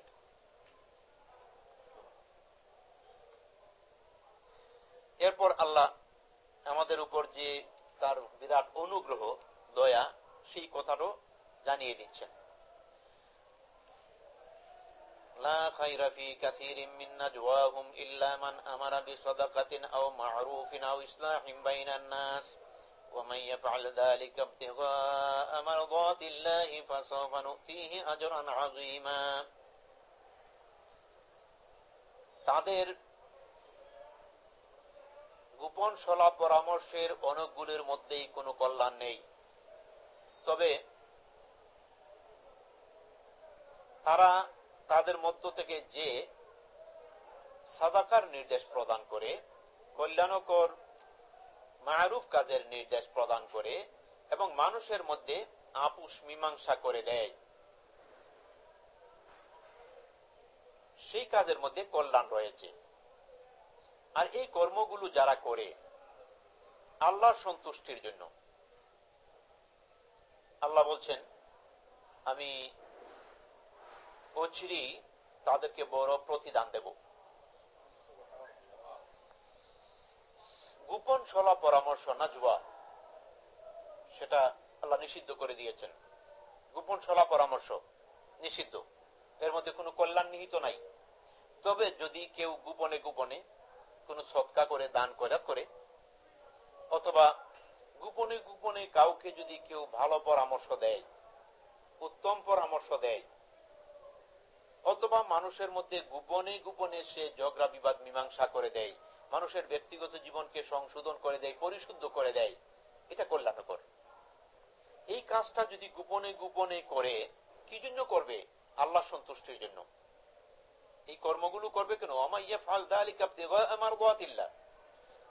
এরপর আল্লাহ আমাদের উপর যে তার বিরাট অনুগ্রহ, দয়া, সেই কথাটাও জানিয়ে দিচ্ছেন। লা ومن يفعل ذلك ابتغاء مرضات الله فسوف نؤتيه أجرا عظيما তাদের গোপন সলা পরামর্শের অনেকগুলির মধ্যেই কোনো কল্যাণ নেই তবে তারা তাদের মধ্য থেকে যে সাদাকার নির্দেশ প্রদান করে কল্যাণকর মারুফ কাজের নির্দেশ প্রদান করে এবং মানুষের মধ্যে আপুষ মীমাংসা করে দেয়। সেই কাজের মধ্যে কল্যাণ রয়েছে। আর এই কর্মগুলো যারা করে, আল্লাহর সন্তুষ্টির জন্য। আল্লাহ বলছেন, আমি অচিরি তাদেরকে বড় প্রতিদান দেব। গোপন সলা পরামর্শ না জুয়া, সেটা আল্লাহ নিষিদ্ধ করে দিয়েছেন। গোপন সলা পরামর্শ নিষিদ্ধ। এর মধ্যে কোনো কল্যাণ নিহিত নাই। তবে যদি কেউ গোপনে গোপনে কোন সৎকা করে, দান করাত করে, অথবা গোপনে গোপনে কাউকে যদি কেউ ভালো পরামর্শ দেয়, উত্তম পরামর্শ দেয়, অথবা মানুষের মধ্যে গোপনে গোপনে সে ঝগড়া বিবাদ, মীমাংসা করে দেয় মানুষের ব্যক্তিগত জীবনকে সংশোধন করে দেয়, পরিশুদ্ধ করে দেয়, এটা কল্যাণকর এই কাজটা যদি গোপনে গোপনে করে, কি জন্য করবে? আল্লাহ সন্তুষ্টির জন্য। এই কর্মগুলো করবে কেন?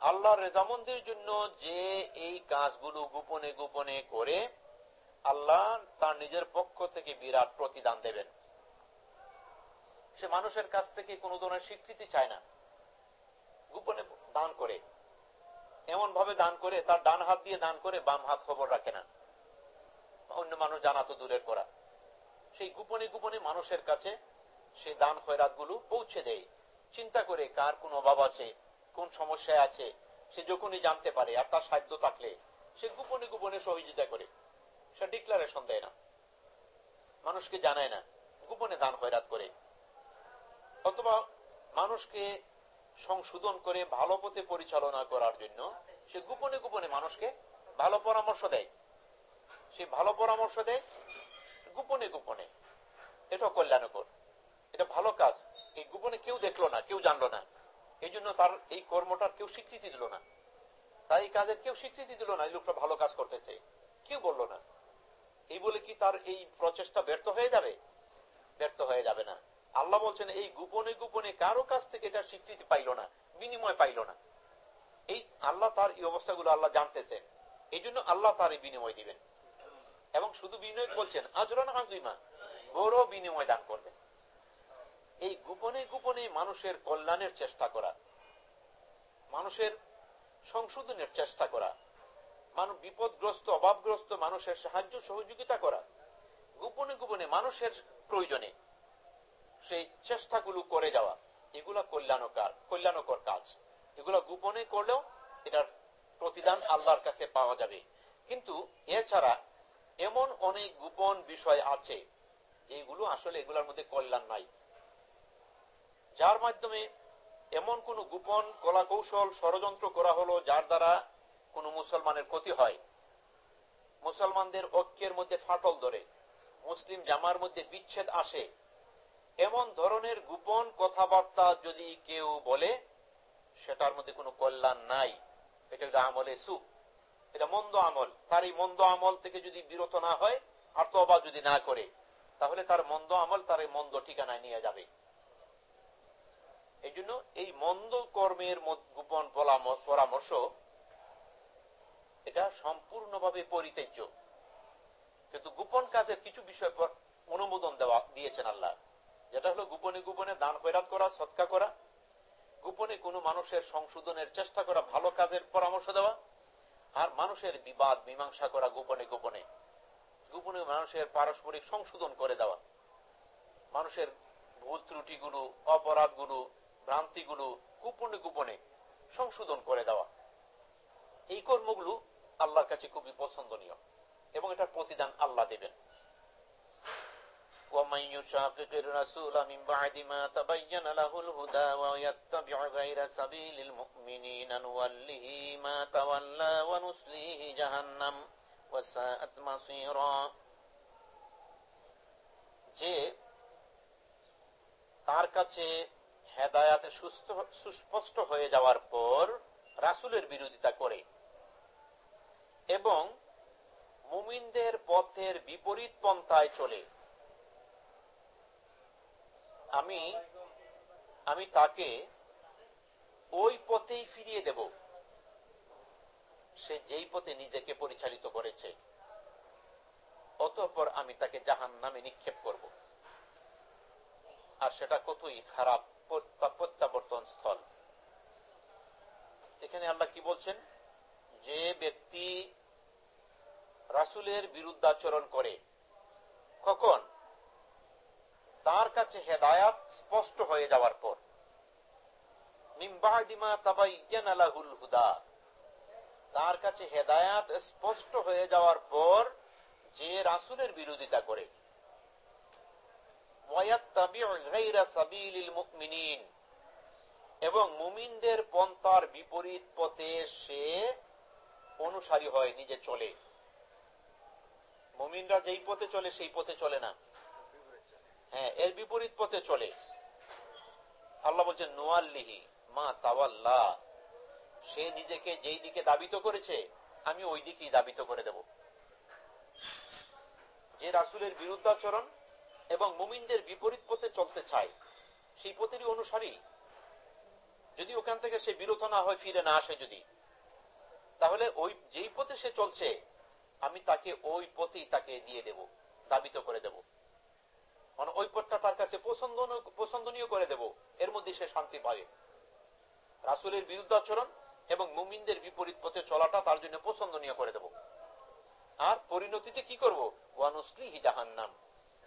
আল্লাহ রেজামন্দের জন্য যে এই কাজগুলো গোপনে গোপনে করে, আল্লাহ তার নিজের পক্ষ থেকে বিরাট প্রতিদান দেবেন। সে মানুষের কাছ থেকে কোন ধরনের স্বীকৃতি চায় না। গোপনে দান করে এমন ভাবে দান করে, তার ডান হাত দিয়ে দান করে, বাম হাত খবর রাখে না। অন্য মানুষ জানা তো দূরের করা। সেই গোপনে গোপনে মানুষের কাছে সে দান খয়রাতগুলো পৌঁছে দেয়। চিন্তা করে কার কোন অভাব আছে, কোন সমস্যায় আছে, সে যখনই জানতে পারে, আর তার সাধ্য থাকলে সে গোপনে গোপনে সহযোগিতা করে। সে ডিক্লারেশন দেয় না। মানুষকে জানায় না, গোপনে দান খয়রাত করে। অথবা মানুষকে সংশোধন করে ভালো পথে পরিচালনা করার জন্য সে গোপনে গোপনে মানুষকে ভালো পরামর্শ দেয়। সে ভালো পরামর্শ দেয় গোপনে গোপনে। এটা কল্যাণকর। এটা ভালো কাজ। এই গোপনে কেউ দেখল না, কেউ জানলো না। এই জন্য তার এই কর্মটার কেউ স্বীকৃতি দিল না। তার এই কাজের কেউ স্বীকৃতি দিল না, এই লোকটা ভালো কাজ করতেছে। কেউ বলল না। এই বলে কি তার এই প্রচেষ্টা ব্যর্থ হয়ে যাবে? ব্যর্থ হয়ে যাবে না। আল্লাহ বলছেন, এই গোপনে গোপনে কারও কাছ থেকে এটা স্বীকৃতি পাইল না, বিনিময় পাইল না। এই আল্লাহ তার এই অবস্থাগুলো আল্লাহ জানতেছেন। এই জন্য আল্লাহ তার এই বিনিময় দিবেন। এবং শুধু বিনিময় বলছেন, আজরান আজিমা বড় বিনিময় দান করবেন। এই গোপনে গোপনে মানুষের কল্যাণের চেষ্টা করা, মানুষের সংশোধনের চেষ্টা করা মানুষ বিপদগ্রস্ত, অভাবগ্রস্ত মানুষের সাহায্য সহযোগিতা করা, গোপনে গোপনে মানুষের প্রয়োজনে সেই চেষ্টাগুলো করে যাওয়া, এগুলা কল্যাণকার, কল্যাণকর কাজ। এগুলা গোপনে করলেও এটার প্রতিদান আল্লাহর কাছে পাওয়া যাবে। কিন্তু এছাড়া এমন অনেক গোপন বিষয় আছে, যেগুলো আসলে এগুলোর মধ্যে কল্যাণ নাই। যার মাধ্যমে এমন কোন গোপন কলা কৌশল ষড়যন্ত্র করা হলো যার দ্বারা কোন মুসলমানের ক্ষতি হয়। মুসলমানদের ঐক্যের মধ্যে ফাটল ধরে, মুসলিম জামার মধ্যে বিচ্ছেদ আসে। এমন ধরনের গোপন কথাবার্তা যদি কেউ বলে, সেটার মধ্যে কোনো কল্যাণ নাই। এটা হলো আমলে সুখ। এটা মন্দ আমল। তার এই মন্দ আমল থেকে যদি বিরত না হয়, আর তবা যদি না করে, তাহলে তার মন্দ আমল তার এই মন্দ ঠিকানায় নিয়ে যাবে। এই জন্য এই মন্দ কর্মের গোপন পরামর্শ, এটা সম্পূর্ণভাবে পরিত্যাজ্য। কিন্তু গোপন কাজের কিছু বিষয় অনুমোদন দেওয়া দিয়েছেন আল্লাহ। যেটা হলো গোপনে গোপনে দান খৈরাত করা, সৎকা করা, গোপনে কোনো মানুষের সংশোধনের চেষ্টা করা, ভালো কাজের পরামর্শ দেওয়া, আর মানুষের বিবাদ, মীমাংসা করা গোপনে গোপনে। গোপনে মানুষের পারস্পরিক সংশোধন করে দেওয়া। মানুষের ভুল ত্রুটিগুলো, অপরাধগুলো, ভ্রান্তিগুলো গোপনে গোপনে সংশোধন করে দেওয়া। এই কর্মগুলো আল্লাহর কাছে খুবই পছন্দনীয় এবং এটার প্রতিদান আল্লাহ দেবেন। ومن يشاقق الرسول من بعد ما تبين له الهدى ويتبع غير سبيل المؤمنين نوله ما تولى ونسليه جهنم وساءت مصيرا যে তার কাছে হেদায়াত সুস্পষ্ট হয়ে যাওয়ার পর রাসুলের বিরোধিতা করে এবং মুমিনদের পথের বিপরীত পন্থায় চলে আমি আমি তাকে ওই পথেই ফিরিয়ে দেব। সে যেই পথে নিজেকে পরিচালিত করেছে, অতঃপর আমি তাকে জাহান নামে নিক্ষেপ করব। আর সেটা কতই খারাপ প্রত্যাবর্তন স্থল। এখানে আল্লাহ কি বলছেন? যে ব্যক্তি রাসুলের বিরুদ্ধাচরণ করে, কখন? তার কাছে হেদায়াত স্পষ্ট হয়ে যাওয়ার পর। তার কাছে হেদায়াত স্পষ্ট হয়ে যাওয়ার পর যে রাসুলের বিরোধিতা করে। এবং মুমিনদের পন্থার বিপরীত পথে সে অনুসারী হয় নিজে চলে। মুমিনরা যেই পথে চলে, সেই পথে চলে না। হ্যাঁ এর বিপরীত পথে চলে। আল্লাহ বলছেন নোয়াল্লিহি মা তাওয়াল্লা। সে নিজেকে যেই দিকে দাবিত করেছে, আমি ওই দিকেই দাবিত করে দেব। যে রাসুলের বিরুদ্ধাচরণ এবং মুমিনদের বিপরীত পথে চলতে চায়, সেই পথেরই অনুসারী। যদি ওখান থেকে সে বিরত না হয়, ফিরে না আসে যদি, তাহলে ওই যেই পথে সে চলছে, আমি তাকে ওই পথেই তাকে দিয়ে দেব, দাবিত করে দেব। মানে ওই পথটা তার কাছে পছন্দনীয় করে দেব। এর মধ্যে সে শান্তি পাবে রাসুলের বিরুদ্ধাচরণ এবং মুমিনদের বিপরীত পথে চলাটা তার জন্য পছন্দনীয় করে দেব। আর পরিণতিতে কি করব? ওয়ানুসলিহি জাহান্নাম।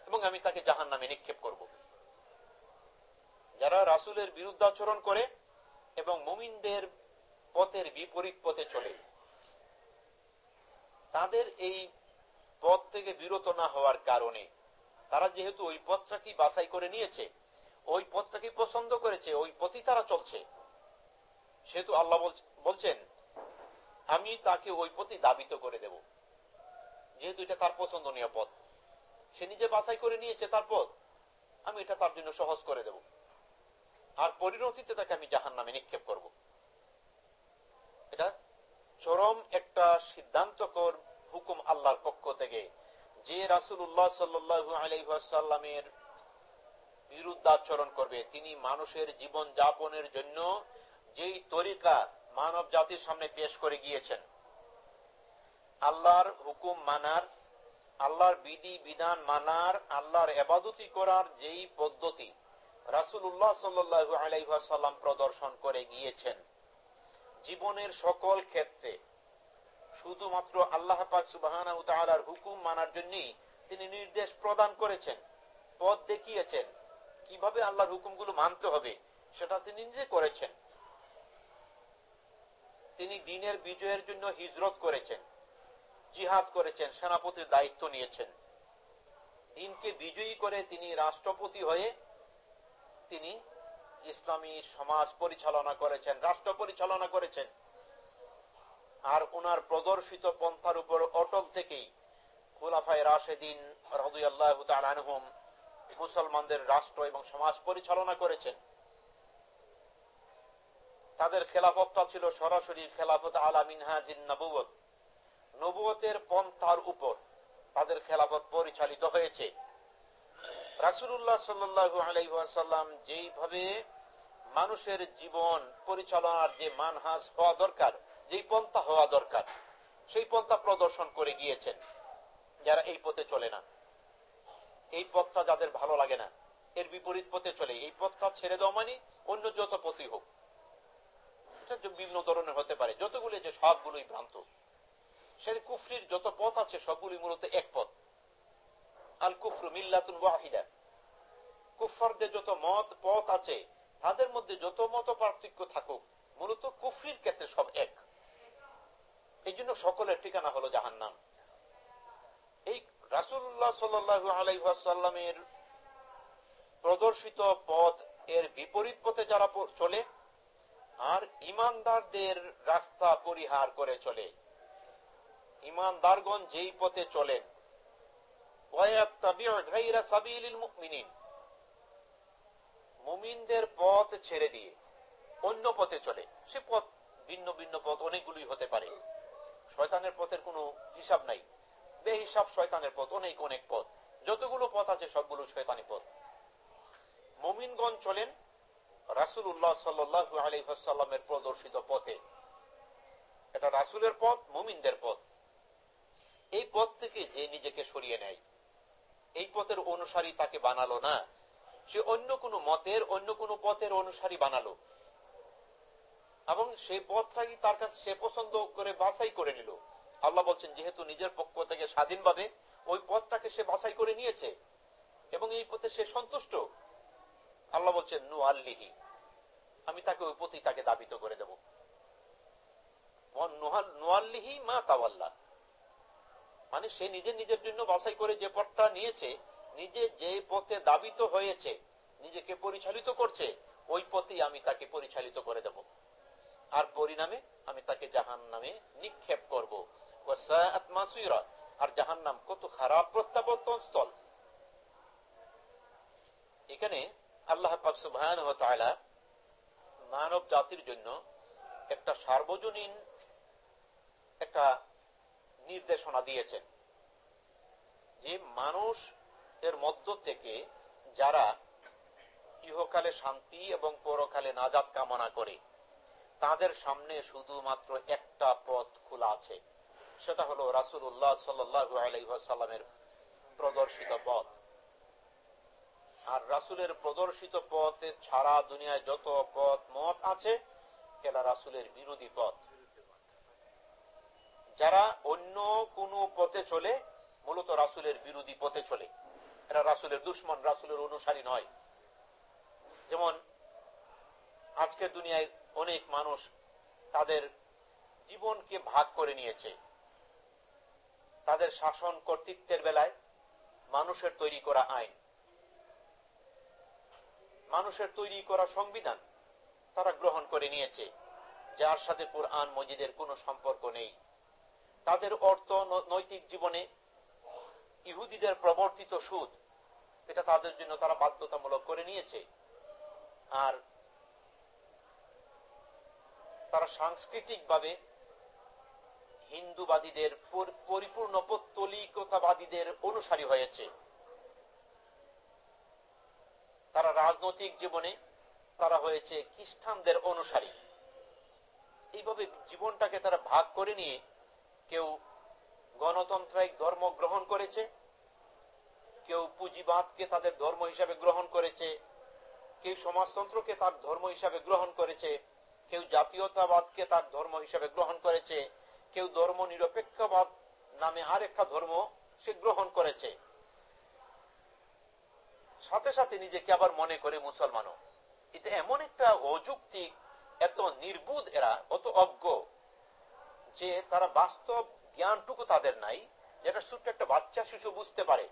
এবং আমি তাকে জাহান নামে নিক্ষেপ করব। যারা রাসুলের বিরুদ্ধাচরণ করে এবং মুমিনদের পথের বিপরীত পথে চলে, তাদের এই পথ থেকে বিরত না হওয়ার কারণে তারা যেহেতু ওই পথটাকে বাছাই করে নিয়েছে, ওই পথটাকে পছন্দ করেছে, ওই পথই তারা চলছে। সেহেতু আল্লাহ বলছেন, আমি তাকে ওই পথে দাবিত করে দেব। যেহেতু এটা তার পছন্দনীয় পথ। সে নিজে বাছাই করে নিয়েছে তার পথ, আমি এটা তার জন্য সহজ করে দেব। আর পরিণতিতে তাকে আমি জাহান নামে নিক্ষেপ করব। এটা চরম একটা সিদ্ধান্তকর হুকুম আল্লাহর পক্ষ থেকে যে রাসুল্লাহ সাল্লু আলাইসাল্লামের বিরুদ্ধাচরণ করবে, তিনি মানুষের জীবন যাপনের জন্য যেই তরিকা মানব জাতির সামনে পেশ করে গিয়েছেন, আল্লাহর হুকুম মানার, আল্লাহর বিধি বিধান মানার, আল্লাহর এবাদতি করার যেই পদ্ধতি রাসুল্লাহ সাল্লু আলাইসাল্লাম প্রদর্শন করে গিয়েছেন, জীবনের সকল ক্ষেত্রে শুধুমাত্র আল্লাহ পাক সুবাহ হুকুম মানার জন্য তিনি নির্দেশ প্রদান করেছেন, পথ দেখিয়েছেন। কীভাবে আল্লাহর হুকুমগুলো মানতে হবে, সেটা তিনি নিজে করেছেন। তিনি দিনের বিজয়ের জন্য হিজরত করেছেন, জিহাদ করেছেন, সেনাপতির দায়িত্ব নিয়েছেন। দিনকে বিজয়ী করে তিনি রাষ্ট্রপতি হয়ে তিনি ইসলামী সমাজ পরিচালনা করেছেন, রাষ্ট্র পরিচালনা করেছেন। আর ওনার প্রদর্শিত পন্থার উপর অটল থেকেই খুলাফায় রাশেদিন মুসলমানদের রাষ্ট্র এবং সমাজ পরিচালনা করেছেন। তাদের খেলাফতটা ছিল সরাসরি খেলাফত আলা মিনহাজিন নবুয়ত নবুয়তের পন্থার উপর তাদের খেলাফত পরিচালিত হয়েছে। রাসুল্লাহ সাল্লু আলাইসাল্লাম যেইভাবে মানুষের জীবন পরিচালনার যে মানহাজ হওয়া দরকার যেই পন্থা হওয়া দরকার, সেই পন্থা প্রদর্শন করে গিয়েছেন। যারা এই পথে চলে না, এই পথটা যাদের ভালো লাগে না, এর বিপরীত পথে চলে। এই পথটা ছেড়ে দেওয়া মানে অন্য যত পথই হোক। বিভিন্ন ধরনের হতে পারে, যতগুলি যে সবগুলোই ভ্রান্ত। সে কুফরির যত পথ আছে সবগুলি মূলত এক পথ। আল কুফরু মিল্লাতুন ওয়াহিদা। কুফারদের যত মত, পথ আছে, তাদের মধ্যে যত মত পার্থক্য থাকুক, মূলত কুফরির ক্ষেত্রে সব এক। এই জন্য সকলের ঠিকানা হলো জাহান নাম এই রাসুল্লাহ সাল্লু আলাইসাল্লামের প্রদর্শিত পথ এর বিপরীত পথে যারা চলে, আর ইমানদারদের রাস্তা পরিহার করে চলে। ইমানদারগণ যেই পথে চলেন মুমিনদের পথ ছেড়ে দিয়ে অন্য পথে চলে। সে পথ ভিন্ন ভিন্ন পথ অনেকগুলি হতে পারে। শয়তানের পথের কোনো হিসাব নাই। বেহিসাব শয়তানের পথ, অনেক অনেক পথ। যতগুলো পথ আছে, সবগুলো শয়তানি পথ। মুমিনগণ চলেন রাসুল্লাহ সাল্লু আলহামের প্রদর্শিত পথে। এটা রাসুলের পথ, মুমিনদের পথ। এই পথ থেকে যে নিজেকে সরিয়ে নেয়, এই পথের অনুসারী তাকে বানালো না। সে অন্য কোন মতের, অন্য কোন পথের অনুসারী বানালো। এবং সেই পথটাই তার কাছে সে পছন্দ করে বাছাই করে নিল। আল্লাহ বলছেন, যেহেতু নিজের পক্ষ থেকে স্বাধীনভাবে ওই পথটাকে সে বাছাই করে নিয়েছে এবং এই পথে সে সন্তুষ্ট, আল্লাহ বলছেন নু আল্লিহি, আমি তাকে ওই পথেই তাকে দাবিত করে দেব। নোয়াল্লিহি মা তাওয়াল্লাহ মানে সে নিজে নিজের জন্য বাছাই করে যে পথটা নিয়েছে, নিজে যে পথে দাবিত হয়েছে, নিজেকে পরিচালিত করছে, ওই পথেই আমি তাকে পরিচালিত করে দেব। আর পরিণামে আমি তাকে জাহান নামে নিক্ষেপ করব। আর জাহান নাম কত খারাপ প্রত্যাবর্তন স্থল। এখানে আল্লাহ মানব জাতির জন্য একটা সার্বজনীন একটা নির্দেশনা দিয়েছেন যে মানুষ এর মধ্য থেকে যারা ইহকালে শান্তি এবং পরকালে নাজাত কামনা করে তাদের সামনে শুধুমাত্র একটা পথ খোলা আছে। সেটা হলো রাসুল্লাহ সাল্লু আলাইসাল্লামের প্রদর্শিত পথ। আর রাসুলের প্রদর্শিত পথে ছাড়া দুনিয়ায় যত পথ মত আছে, এরা রাসুলের বিরোধী পথ। যারা অন্য কোন পথে চলে, মূলত রাসুলের বিরোধী পথে চলে। এরা রাসুলের দুশ্মন, রাসুলের অনুসারী নয়। যেমন আজকের দুনিয়ায় অনেক মানুষ তাদের জীবনকে ভাগ করে নিয়েছে। তাদের শাসন কর্তৃত্বের বেলায় মানুষের তৈরি করা আইন। মানুষের তৈরি করা সংবিধান তারা গ্রহণ করে নিয়েছে, যার সাথে কোরআন মজিদের কোনো সম্পর্ক নেই। তাদের অর্থ নৈতিক জীবনে ইহুদিদের প্রবর্তিত সুদ, এটা তাদের জন্য তারা বাধ্যতামূলক করে নিয়েছে। আর তারা সাংস্কৃতিক ভাবে হিন্দুবাদীদের পরিপূর্ণ পত্তলিকতাবাদীদের অনুসারী হয়েছে। তারা রাজনৈতিক জীবনে তারা হয়েছে খ্রিস্টানদের অনুসারী। এইভাবে জীবনটাকে তারা ভাগ করে নিয়ে কেউ গণতান্ত্রিক ধর্ম গ্রহণ করেছে, কেউ পুঁজিবাদকে তাদের ধর্ম হিসাবে গ্রহণ করেছে, কেউ সমাজতন্ত্রকে তার ধর্ম হিসাবে গ্রহণ করেছে কেউ জাতীয়তাবাদকে তার ধর্ম হিসাবে গ্রহণ করেছে, কেউ ধর্ম নিরপেক্ষবাদ নামে আরেকটা ধর্ম সে গ্রহণ করেছে। সাথে সাথে নিজেকে আবার মনে করে মুসলমানও। এটা এমন একটা অযৌক্তিক এত নির্বুধ এরা, অত অজ্ঞ, যে তারা বাস্তব জ্ঞানটুকু তাদের নাই, যেটা ছোট্ট একটা বাচ্চা শিশু বুঝতে পারে।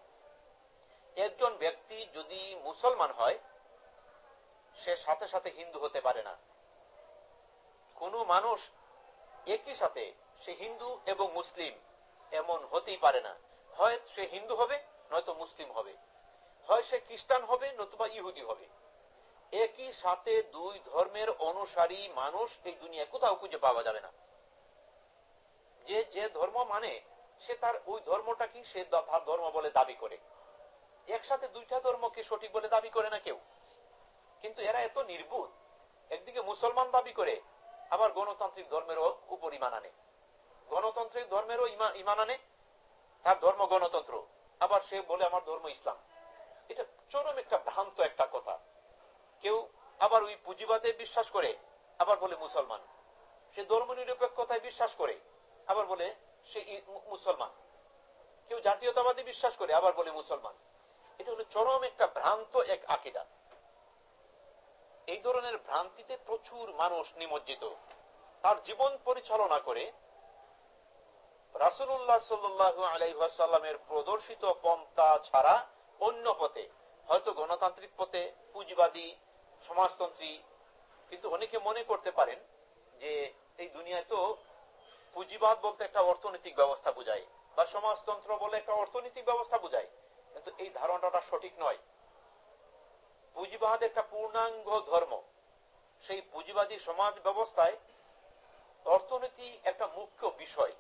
একজন ব্যক্তি যদি মুসলমান হয়, সে সাথে সাথে হিন্দু হতে পারে না। কোন মানুষ একই সাথে সে হিন্দু এবং মুসলিম এমন হতেই পারে না। হয় সে হিন্দু হবে, নয়তো মুসলিম হবে। হয় সে খ্রিস্টান হবে, নতুবা ইহুদি হবে। একই সাথে দুই ধর্মের অনুসারী মানুষ এই দুনিয়ায় কোথাও খুঁজে পাওয়া যাবে না। যে যে ধর্ম মানে সে তার ওই ধর্মটা কি সে তার ধর্ম বলে দাবি করে। একসাথে দুইটা ধর্মকে সঠিক বলে দাবি করে না কেউ। কিন্তু এরা এত নির্বুধ একদিকে মুসলমান দাবি করে আবার গণতান্ত্রিক ধর্মেরও উপর ইমান আনে। গণতান্ত্রিক ধর্মেরও ইমান আনে, তার ধর্ম গণতন্ত্র। আবার সে বলে, আমার ধর্ম ইসলাম। এটা চরম একটা ভ্রান্ত একটা কথা। কেউ আবার ওই পুঁজিবাদে বিশ্বাস করে, আবার বলে মুসলমান। সে ধর্ম নিরপেক্ষতায় বিশ্বাস করে, আবার বলে সে মুসলমান। কেউ জাতীয়তাবাদে বিশ্বাস করে, আবার বলে মুসলমান। এটা হলো চরম একটা ভ্রান্ত এক আকিদা। এই ধরনের ভ্রান্তিতে প্রচুর মানুষ নিমজ্জিত। তার জীবন পরিচালনা করে রাসুল্লাহ সাল্লু আলাইসাল্লামের প্রদর্শিত পন্থা ছাড়া অন্য পথে, হয়তো গণতান্ত্রিক পথে, পুঁজিবাদী, সমাজতন্ত্রী, কিন্তু অনেকে মনে করতে পারেন যে এই দুনিয়ায় তো পুঁজিবাদ বলতে একটা অর্থনৈতিক ব্যবস্থা বুঝায় বা সমাজতন্ত্র বলে একটা অর্থনৈতিক ব্যবস্থা বুঝায়। কিন্তু এই ধারণাটা সঠিক নয়। পুঁজিবাদ একটা পূর্ণাঙ্গ ধর্ম। সেই পুঁজিবাদী সমাজ ব্যবস্থায় অর্থনীতি একটা মুখ্য বিষয়।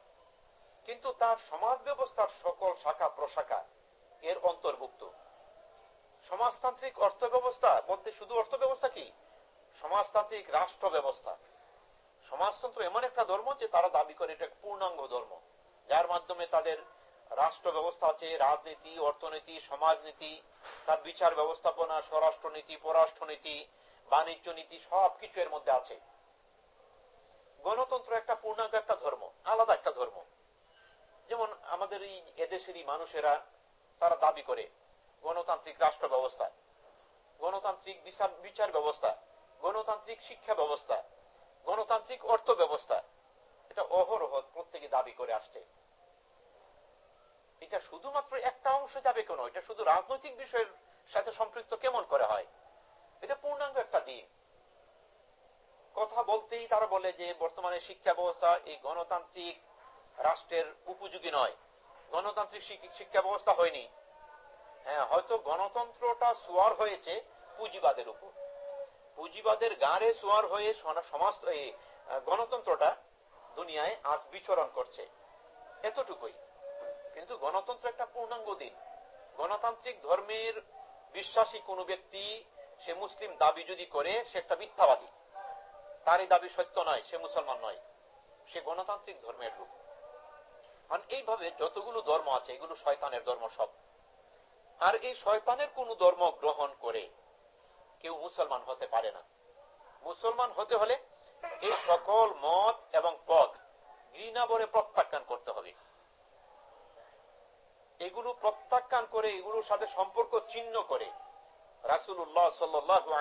কিন্তু তার সমাজ ব্যবস্থার সকল শাখা প্রশাখা এর অন্তর্ভুক্ত। সমাজতান্ত্রিক অর্থ ব্যবস্থা বলতে শুধু অর্থ ব্যবস্থা কি? সমাজতান্ত্রিক রাষ্ট্র ব্যবস্থা। সমাজতন্ত্র এমন একটা ধর্ম যে তারা দাবি করে এটা পূর্ণাঙ্গ ধর্ম। যার মাধ্যমে তাদের রাষ্ট্র ব্যবস্থা আছে, রাজনীতি, অর্থনীতি, সমাজনীতি, তার বিচার ব্যবস্থাপনা, স্বরাষ্ট্রনীতি, পররাষ্ট্রনীতি, বাণিজ্য নীতি, সবকিছু এর মধ্যে আছে। গণতন্ত্র একটা পূর্ণাঙ্গ একটা ধর্ম, আলাদা একটা ধর্ম। যেমন আমাদের এই এদেশেরই মানুষেরা, তারা দাবি করে গণতান্ত্রিক রাষ্ট্র ব্যবস্থা, গণতান্ত্রিক বিচার ব্যবস্থা, গণতান্ত্রিক শিক্ষা ব্যবস্থা, গণতান্ত্রিক অর্থ ব্যবস্থা। এটা অহরহ প্রত্যেকে দাবি করে আসছে। এটা শুধুমাত্র একটা অংশ যাবে কেন? এটা শুধু রাজনৈতিক বিষয়ের সাথে সম্পৃক্ত কেমন করে হয়? এটা পূর্ণাঙ্গ একটা দিন। কথা বলতেই তারা বলে যে বর্তমানে শিক্ষা ব্যবস্থা এই গণতান্ত্রিক রাষ্ট্রের উপযোগী নয়। গণতান্ত্রিক শিক্ষা ব্যবস্থা হয়নি। হ্যাঁ হয়তো গণতন্ত্রটা সোয়ার হয়েছে পুঁজিবাদের উপর। পুঁজিবাদের গাঁড়ে সোয়ার হয়ে সমাজ গণতন্ত্রটা দুনিয়ায় আজ বিচরণ করছে। এতটুকুই। কিন্তু গণতন্ত্র একটা পূর্ণাঙ্গ দিন। গণতান্ত্রিক ধর্মের বিশ্বাসী কোন ব্যক্তি, সে মুসলিম দাবি যদি করে, সে একটা মিথ্যাবাদী। তার এই দাবি সত্য নয়, সে মুসলমান নয়। সে গণতান্ত্রিক ধর্মের লোক কারণ এইভাবে যতগুলো ধর্ম আছে, এগুলো শয়তানের ধর্ম সব। আর এই শয়তানের কোন ধর্ম গ্রহণ করে কেউ মুসলমান হতে পারে না। মুসলমান হতে হলে এই সকল মত এবং পথ ঘৃণা বলে প্রত্যাখ্যান করতে হবে। এগুলো প্রত্যাখ্যান করে, এগুলোর সাথে সম্পর্ক চিহ্ন করে। রাসুল্লাহ সাল্লু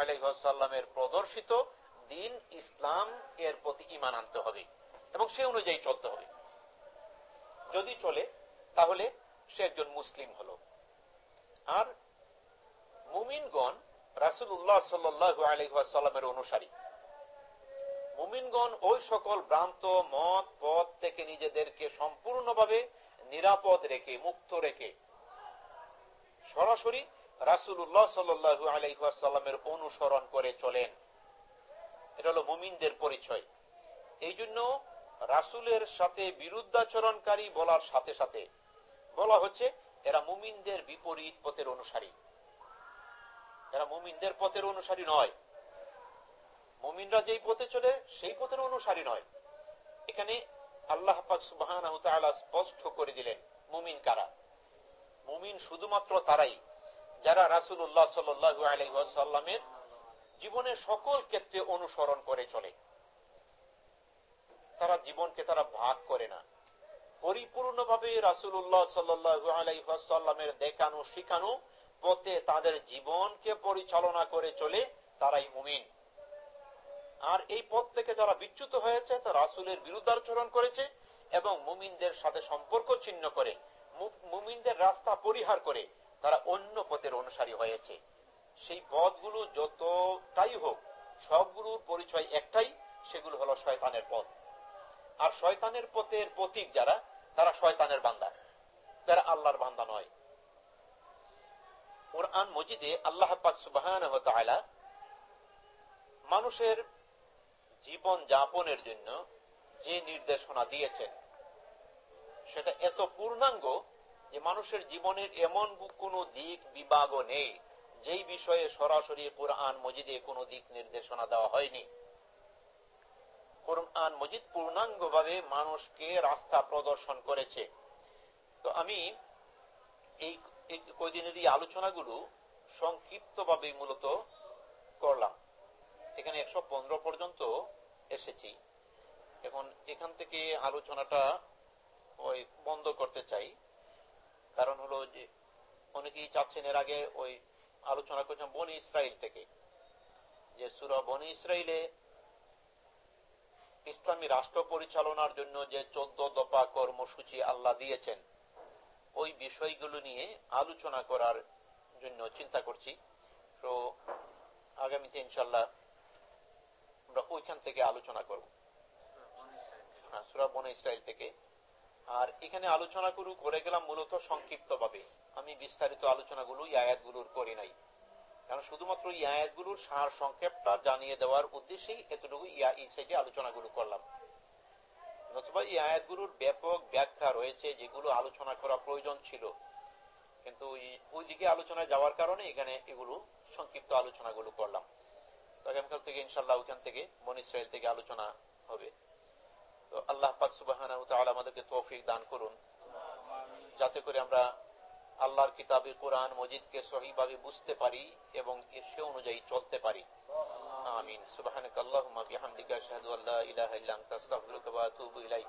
আলহামের প্রদর্শিত দিন ইসলাম এর প্রতি ইমান আনতে হবে এবং সে অনুযায়ী চলতে হবে। যদি চলে, তাহলে সে একজন মুসলিম হল। আর মুমিনগণ রাসুল্লাহ সাল্লু আলহামের অনুসারী। মুমিনগণ ওই সকল ভ্রান্ত মত, পথ থেকে নিজেদেরকে সম্পূর্ণভাবে নিরাপদ রেখে, মুক্ত রেখে। সরাসরি রাসুল্লাহ সাল্লু আলাইসাল্লামের অনুসরণ করে চলেন। এটা হলো মুমিনদের পরিচয়। এই জন্য রাসুলের সাথে বিরুদ্ধাচরণকারী বলার সাথে সাথে বলা হচ্ছে, এরা মুমিনদের বিপরীত পথের অনুসারী। এরা মুমিনদের পথের অনুসারী নয়। মুমিনরা যেই পথে চলে, সেই পথের অনুসারী নয়। এখানে আল্লাহ পাক সুবাহ স্পষ্ট করে দিলেন, মুমিন কারা? মুমিন শুধুমাত্র তারাই। যারা রাসুল্লাহ সাল্লু আলহামের জীবনের সকল ক্ষেত্রে অনুসরণ করে চলে, তারা জীবনকে তারা ভাগ করে না। পরিপূর্ণভাবে রাসুল্লাহ সাল্লু দেখানো, শিখানো পথে তাদের জীবনকে পরিচালনা করে চলে তারাই মুমিন। আর এই পথ থেকে যারা বিচ্যুত হয়েছে তা রাসুলের বিরুদ্ধাচরণ করেছে এবং মুমিনদের সাথে সম্পর্ক ছিন্ন করে মুমিনদের রাস্তা পরিহার করে তারা অন্য পথের অনুসারী হয়েছে। সেই পথগুলো যতটাই হোক, সবগুলোর পরিচয় একটাই, সেগুলো হলো শয়তানের পথ। আর শয়তানের পথের প্রতীক যারা, তারা শয়তানের বান্দা। তারা আল্লাহর বান্দা নয়। কোরআন মজিদে আল্লাহ মানুষের জীবন যাপনের জন্য যে নির্দেশনা দিয়েছেন, সেটা এত পূর্ণাঙ্গ যে মানুষের জীবনের এমন কোনো দিক বিভাগও নেই, যেই বিষয়ে সরাসরি কোরআন মজিদে কোনো দিক নির্দেশনা দেওয়া হয়নি। কোরআন মজিদ পূর্ণাঙ্গ ভাবে মানুষকে রাস্তা প্রদর্শন করেছে। তো আমি এই কয়দিনের এই আলোচনাগুলো সংক্ষিপ্ত ভাবে মূলত করলাম। এখানে একশো পনেরো পর্যন্ত এসেছি। এখন এখান থেকে আলোচনাটা ওই বন্ধ করতে চাই। কারণ হলো যে, অনেকেই চাচ্ছেন এর আগে ওই আলোচনা করছেন বনি ইসরায়েল থেকে, যে সুরা বনি ইসরায়েলে ইসলামী রাষ্ট্র পরিচালনার জন্য যে চোদ্দ দফা কর্মসূচি আল্লাহ দিয়েছেন, ওই বিষয়গুলো নিয়ে আলোচনা করার জন্য চিন্তা করছি। তো আগামীতে ইনশাল্লাহ আমরা ওইখান থেকে আলোচনা করব। হ্যাঁ থেকে। আর এখানে আলোচনা গুলো করে গেলাম মূলত সংক্ষিপ্ত ভাবে আমি বিস্তারিত করি নাই। কারণ শুধুমাত্র সার সংক্ষেপটা জানিয়ে দেওয়ার উদ্দেশ্যেই এতটুকু করলাম। নতুবা এই আয়াতগুলোর ব্যাপক ব্যাখ্যা রয়েছে, যেগুলো আলোচনা করা প্রয়োজন ছিল। কিন্তু ওই দিকে আলোচনায় যাওয়ার কারণে এখানে এগুলো সংক্ষিপ্ত আলোচনাগুলো করলাম। আগামীকাল থেকে ইনশাল্লাহ ওইখান থেকে বন ইসরায়েল থেকে আলোচনা হবে। তো আল্লাহ পাক তাআলা আমাদেরকে তৌফিক দান করুন। যাতে করে আমরা আল্লাহর কিতাবে কোরআন, মজিদকে সহিভাবে বুঝতে পারি এবং সে অনুযায়ী চলতে পারি। আমিন। সুবহানাকাল্লাহুম্মা বিহামদিকা, আশহাদু আল্লা ইলাহা ইল্লা আনতা ওয়া আতুবু ইলাইক।